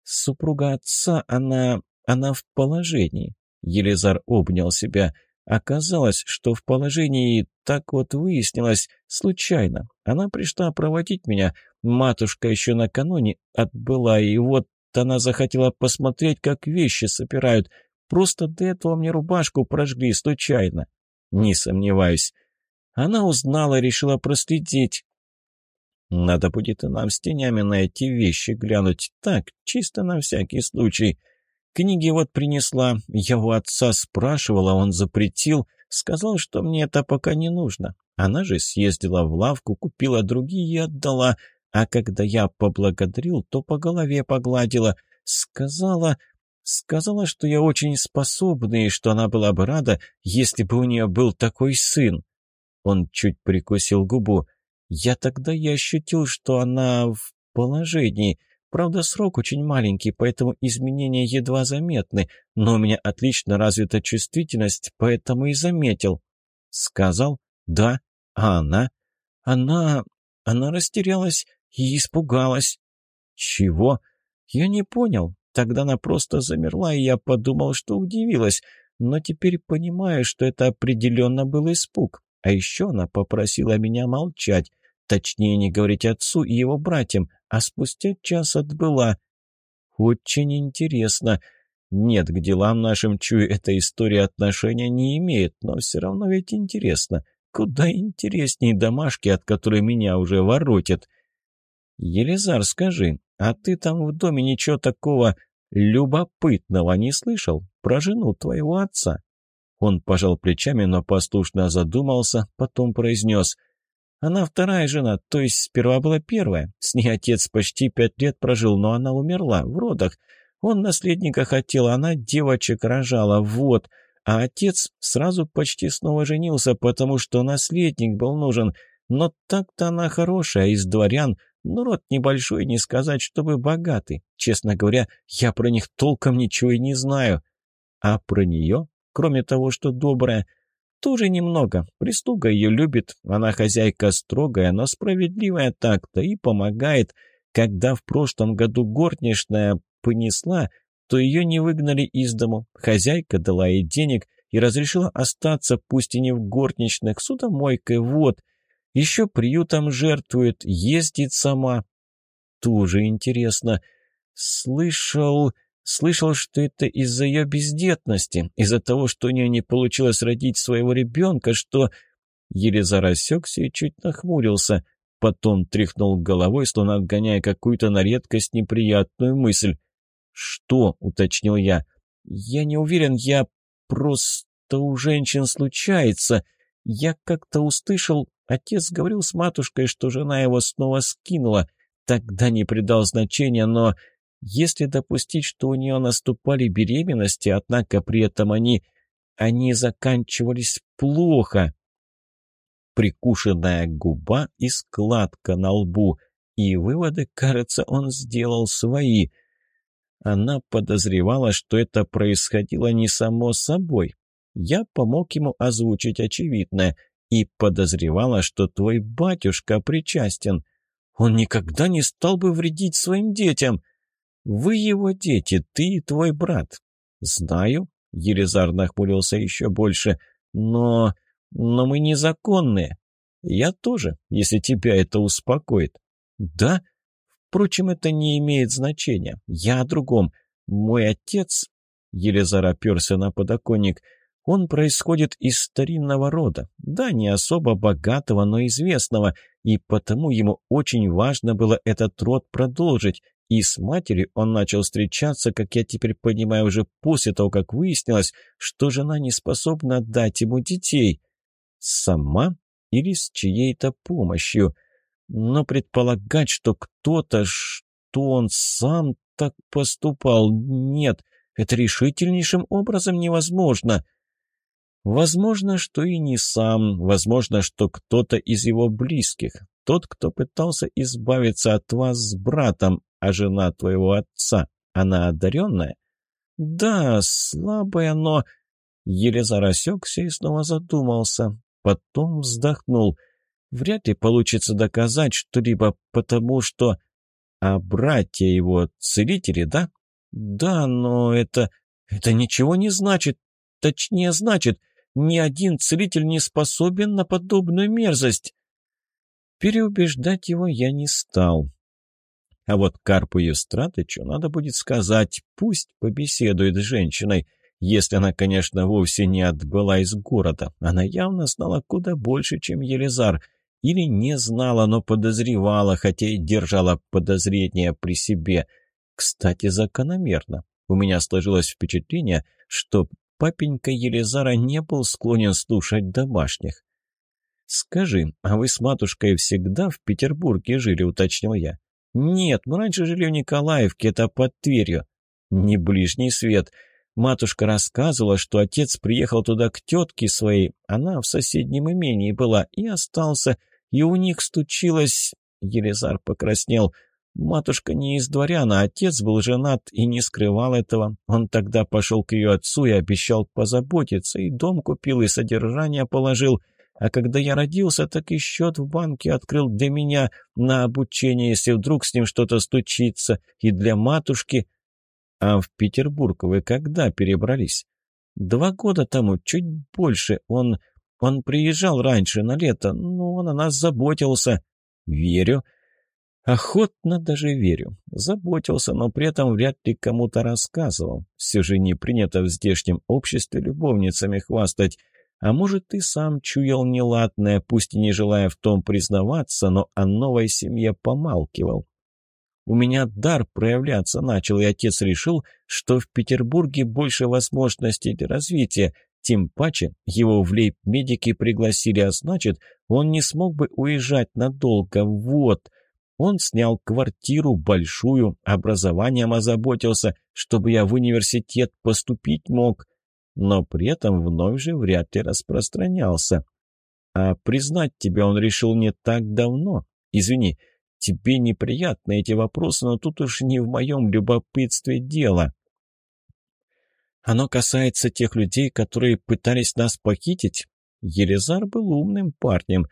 «Супруга отца, она... она в положении». Елизар обнял себя. Оказалось, что в положении, так вот выяснилось, случайно. Она пришла проводить меня. Матушка еще накануне отбыла, и вот она захотела посмотреть, как вещи собирают. Просто до этого мне рубашку прожгли случайно. Не сомневаюсь. Она узнала решила проследить. Надо будет и нам с тенями на эти вещи глянуть. Так, чисто на всякий случай. Книги вот принесла. Я у отца спрашивала, он запретил. Сказал, что мне это пока не нужно. Она же съездила в лавку, купила другие и отдала. А когда я поблагодарил, то по голове погладила. Сказала, сказала, что я очень способный, и что она была бы рада, если бы у нее был такой сын. Он чуть прикусил губу. Я тогда и ощутил, что она в положении. Правда, срок очень маленький, поэтому изменения едва заметны, но у меня отлично развита чувствительность, поэтому и заметил. Сказал «да», а она? Она... она растерялась и испугалась. Чего? Я не понял. Тогда она просто замерла, и я подумал, что удивилась, но теперь понимаю, что это определенно был испуг. А еще она попросила меня молчать, точнее не говорить отцу и его братьям, а спустя час отбыла. Очень интересно. Нет, к делам нашим, чую, эта история отношения не имеет, но все равно ведь интересно. Куда интереснее домашки, от которой меня уже воротят. Елизар, скажи, а ты там в доме ничего такого любопытного не слышал про жену твоего отца? Он пожал плечами, но послушно задумался, потом произнес. «Она вторая жена, то есть сперва была первая. С ней отец почти пять лет прожил, но она умерла в родах. Он наследника хотел, она девочек рожала, вот. А отец сразу почти снова женился, потому что наследник был нужен. Но так-то она хорошая, из дворян, но род небольшой, не сказать, чтобы богатый. Честно говоря, я про них толком ничего и не знаю. А про нее кроме того, что добрая. Тоже немного. Прислуга ее любит. Она хозяйка строгая, но справедливая так-то и помогает. Когда в прошлом году горничная понесла, то ее не выгнали из дому. Хозяйка дала ей денег и разрешила остаться, пусть и не в горничных, судомойкой, вот. Еще приютом жертвует, ездит сама. Тоже интересно. Слышал... Слышал, что это из-за ее бездетности, из-за того, что у нее не получилось родить своего ребенка, что...» Елизар осекся и чуть нахмурился. Потом тряхнул головой, словно отгоняя какую-то на редкость неприятную мысль. «Что?» — уточнил я. «Я не уверен, я просто у женщин случается. Я как-то услышал, отец говорил с матушкой, что жена его снова скинула. Тогда не придал значения, но если допустить, что у нее наступали беременности, однако при этом они... они заканчивались плохо. Прикушенная губа и складка на лбу. И выводы, кажется, он сделал свои. Она подозревала, что это происходило не само собой. Я помог ему озвучить очевидное и подозревала, что твой батюшка причастен. Он никогда не стал бы вредить своим детям. Вы его дети, ты и твой брат. Знаю, Елизар нахмурился еще больше, но... но мы незаконные. Я тоже, если тебя это успокоит. Да? Впрочем, это не имеет значения. Я о другом. Мой отец... Елизар оперся на подоконник. Он происходит из старинного рода. Да, не особо богатого, но известного. И потому ему очень важно было этот род продолжить. И с матерью он начал встречаться, как я теперь понимаю, уже после того, как выяснилось, что жена не способна дать ему детей. Сама или с чьей-то помощью. Но предполагать, что кто-то, что он сам так поступал, нет, это решительнейшим образом невозможно. Возможно, что и не сам, возможно, что кто-то из его близких, тот, кто пытался избавиться от вас с братом, а жена твоего отца, она одаренная? Да, слабая, но... Елизар осекся и снова задумался. Потом вздохнул. вряд ли получится доказать что-либо, потому что... А братья его целители, да? Да, но это... это ничего не значит. Точнее, значит, ни один целитель не способен на подобную мерзость. Переубеждать его я не стал. А вот Карпу Евстратычу надо будет сказать, пусть побеседует с женщиной, если она, конечно, вовсе не отбыла из города. Она явно знала куда больше, чем Елизар. Или не знала, но подозревала, хотя и держала подозрения при себе. Кстати, закономерно. У меня сложилось впечатление, что папенька Елизара не был склонен слушать домашних. «Скажи, а вы с матушкой всегда в Петербурге жили?» — уточнил я. «Нет, мы раньше жили в Николаевке, это под Тверью». «Не ближний свет. Матушка рассказывала, что отец приехал туда к тетке своей, она в соседнем имении была, и остался, и у них стучилось...» Елизар покраснел. Матушка не из дворян, а отец был женат и не скрывал этого. Он тогда пошел к ее отцу и обещал позаботиться, и дом купил, и содержание положил — а когда я родился, так и счет в банке открыл для меня на обучение, если вдруг с ним что-то стучится, и для матушки. А в Петербург вы когда перебрались? Два года тому, чуть больше. Он... он приезжал раньше, на лето, но он о нас заботился. Верю. Охотно даже верю. Заботился, но при этом вряд ли кому-то рассказывал. Все же не принято в здешнем обществе любовницами хвастать. А может, ты сам чуял неладное, пусть и не желая в том признаваться, но о новой семье помалкивал. У меня дар проявляться начал, и отец решил, что в Петербурге больше возможностей для развития, тем паче его в лейб-медики пригласили, а значит, он не смог бы уезжать надолго. Вот. Он снял квартиру большую, образованием озаботился, чтобы я в университет поступить мог но при этом вновь же вряд ли распространялся. А признать тебя он решил не так давно. Извини, тебе неприятны эти вопросы, но тут уж не в моем любопытстве дело. Оно касается тех людей, которые пытались нас похитить. Елизар был умным парнем.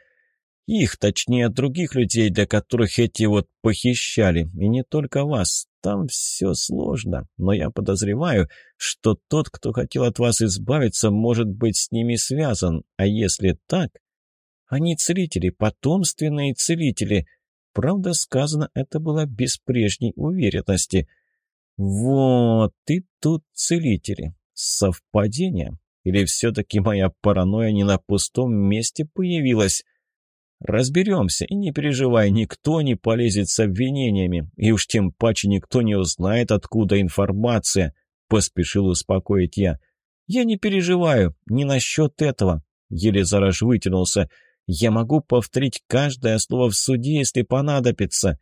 Их, точнее, других людей, для которых эти вот похищали. И не только вас. Там все сложно, но я подозреваю, что тот, кто хотел от вас избавиться, может быть с ними связан. А если так... Они целители, потомственные целители. Правда, сказано это было без прежней уверенности. Вот, ты тут целители. Совпадение? Или все-таки моя паранойя не на пустом месте появилась? Разберемся, и не переживай, никто не полезет с обвинениями, и уж тем паче никто не узнает, откуда информация, — поспешил успокоить я. Я не переживаю, не насчет этого. Елизар аж вытянулся. Я могу повторить каждое слово в суде, если понадобится.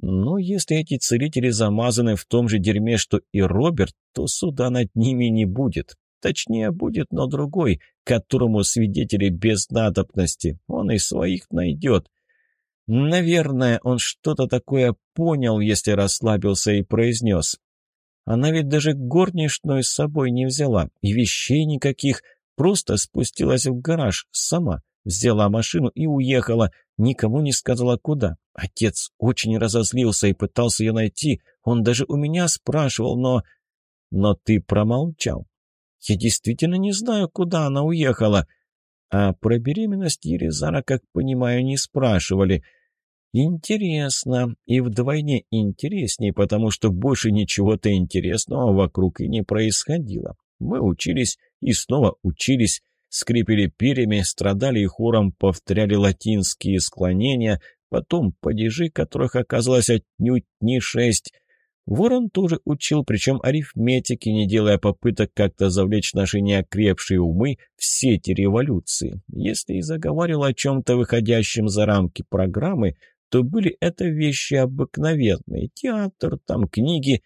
Но если эти целители замазаны в том же дерьме, что и Роберт, то суда над ними не будет. Точнее, будет, но другой, которому свидетели без надобности. Он и своих найдет. Наверное, он что-то такое понял, если расслабился и произнес. Она ведь даже горничную с собой не взяла, и вещей никаких, просто спустилась в гараж сама, взяла машину и уехала, никому не сказала куда. Отец очень разозлился и пытался ее найти, он даже у меня спрашивал, но... Но ты промолчал. Я действительно не знаю, куда она уехала. А про беременность Ерезара, как понимаю, не спрашивали. Интересно. И вдвойне интереснее, потому что больше ничего-то интересного вокруг и не происходило. Мы учились и снова учились, скрипели перьями, страдали и хором повторяли латинские склонения, потом падежи, которых оказалось отнюдь не шесть, Ворон тоже учил, причем арифметики, не делая попыток как-то завлечь наши неокрепшие умы в сети революции. Если и заговаривал о чем-то выходящем за рамки программы, то были это вещи обыкновенные. Театр, там книги.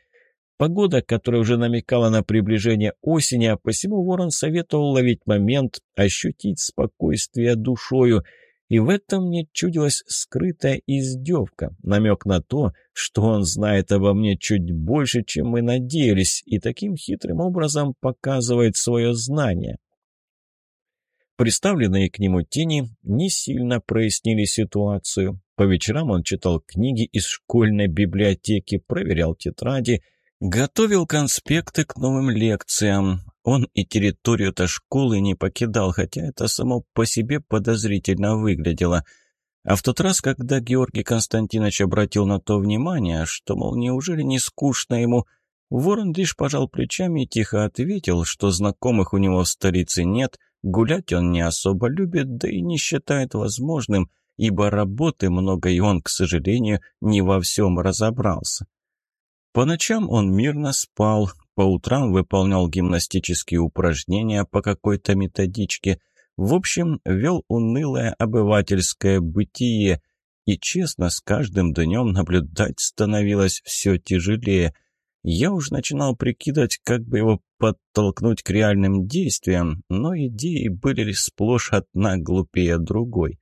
Погода, которая уже намекала на приближение осени, а посему Ворон советовал ловить момент, ощутить спокойствие душою – и в этом мне чудилась скрытая издевка, намек на то, что он знает обо мне чуть больше, чем мы надеялись, и таким хитрым образом показывает свое знание. Приставленные к нему тени не сильно прояснили ситуацию. По вечерам он читал книги из школьной библиотеки, проверял тетради, готовил конспекты к новым лекциям. Он и территорию-то школы не покидал, хотя это само по себе подозрительно выглядело. А в тот раз, когда Георгий Константинович обратил на то внимание, что, мол, неужели не скучно ему, Ворон лишь пожал плечами и тихо ответил, что знакомых у него в столице нет – Гулять он не особо любит, да и не считает возможным, ибо работы много, и он, к сожалению, не во всем разобрался. По ночам он мирно спал, по утрам выполнял гимнастические упражнения по какой-то методичке, в общем, вел унылое обывательское бытие, и, честно, с каждым днем наблюдать становилось все тяжелее – я уж начинал прикидывать, как бы его подтолкнуть к реальным действиям, но идеи были сплошь одна глупее другой.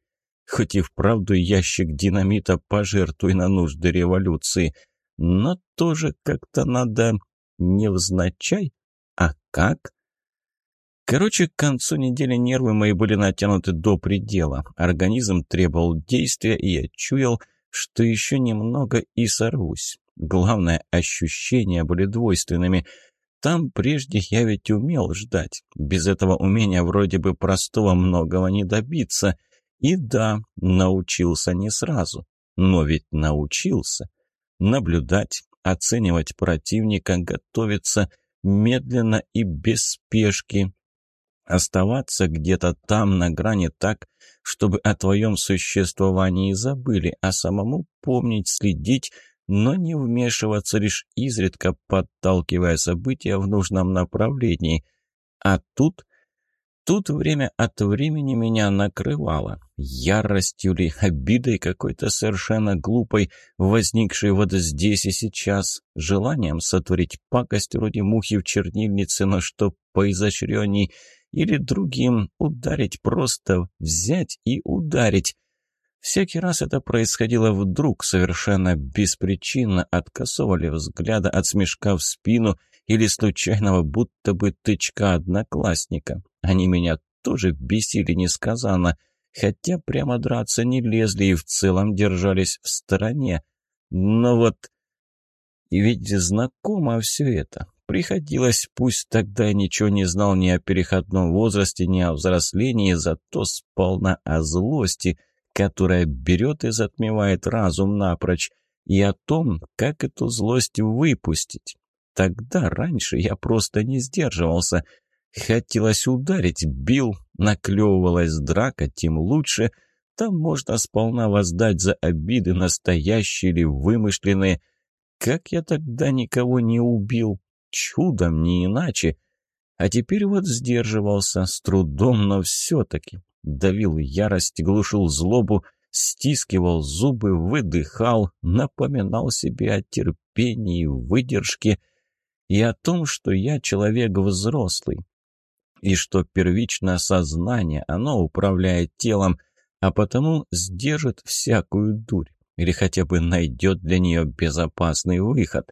Хоть и вправду ящик динамита пожертвуй на нужды революции, но тоже как-то надо невзначай. А как? Короче, к концу недели нервы мои были натянуты до предела. Организм требовал действия, и я чуял, что еще немного и сорвусь. Главное, ощущения были двойственными. Там прежде я ведь умел ждать. Без этого умения вроде бы простого многого не добиться. И да, научился не сразу. Но ведь научился. Наблюдать, оценивать противника, готовиться медленно и без спешки. Оставаться где-то там, на грани так, чтобы о твоем существовании забыли, а самому помнить, следить, но не вмешиваться лишь изредка, подталкивая события в нужном направлении. А тут... Тут время от времени меня накрывало. Яростью ли, обидой какой-то совершенно глупой, возникшей вот здесь и сейчас, желанием сотворить пакость вроде мухи в чернильнице, но что поизощренней, или другим ударить просто, взять и ударить. Всякий раз это происходило вдруг, совершенно беспричинно, от косого ли взгляда, от смешка в спину или случайного будто бы тычка одноклассника. Они меня тоже бесили несказанно, хотя прямо драться не лезли и в целом держались в стороне. Но вот... И ведь знакомо все это. Приходилось, пусть тогда я ничего не знал ни о переходном возрасте, ни о взрослении, зато сполна о злости — которая берет и затмевает разум напрочь, и о том, как эту злость выпустить. Тогда раньше я просто не сдерживался. Хотелось ударить, бил, наклевывалась драка, тем лучше. Там можно сполна воздать за обиды, настоящие или вымышленные. Как я тогда никого не убил? Чудом, не иначе. А теперь вот сдерживался, с трудом, но все-таки давил ярость, глушил злобу, стискивал зубы, выдыхал, напоминал себе о терпении, выдержке и о том, что я человек взрослый, и что первичное сознание, оно управляет телом, а потому сдержит всякую дурь или хотя бы найдет для нее безопасный выход.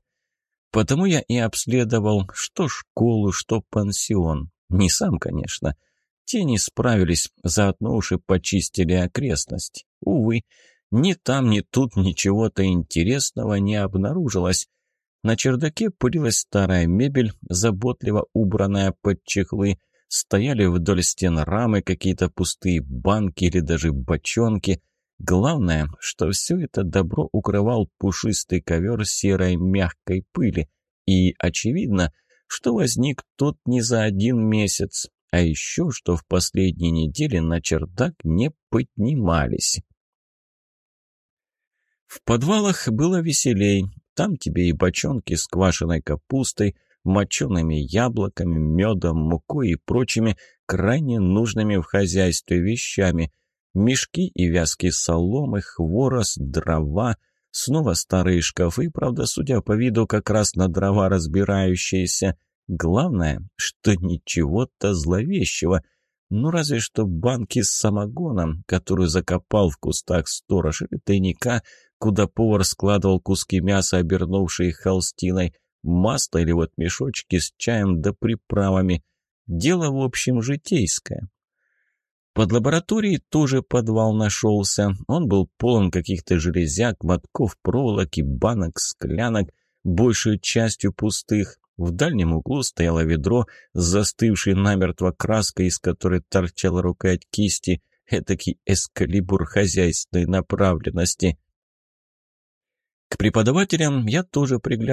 Потому я и обследовал что школу, что пансион. Не сам, конечно, — те не справились, заодно уж и почистили окрестность. Увы, ни там, ни тут ничего-то интересного не обнаружилось. На чердаке пылилась старая мебель, заботливо убранная под чехлы, стояли вдоль стен рамы какие-то пустые банки или даже бочонки. Главное, что все это добро укрывал пушистый ковер серой мягкой пыли. И очевидно, что возник тот не за один месяц, а еще, что в последние недели на чердак не поднимались. В подвалах было веселей. Там тебе и бочонки с квашеной капустой, мочеными яблоками, медом, мукой и прочими крайне нужными в хозяйстве вещами. Мешки и вязки соломы, хворост, дрова, снова старые шкафы, правда, судя по виду, как раз на дрова разбирающиеся – Главное, что ничего-то зловещего. Ну, разве что банки с самогоном, которую закопал в кустах сторож или тайника, куда повар складывал куски мяса, обернувшие холстиной, масло или вот мешочки с чаем да приправами. Дело, в общем, житейское. Под лабораторией тоже подвал нашелся. Он был полон каких-то железяк, мотков проволоки, банок, склянок, большей частью пустых. В дальнем углу стояло ведро с застывшей намертво краской, из которой торчала рукоять кисти, этакий эскалибур хозяйственной направленности. К преподавателям я тоже приглядывался.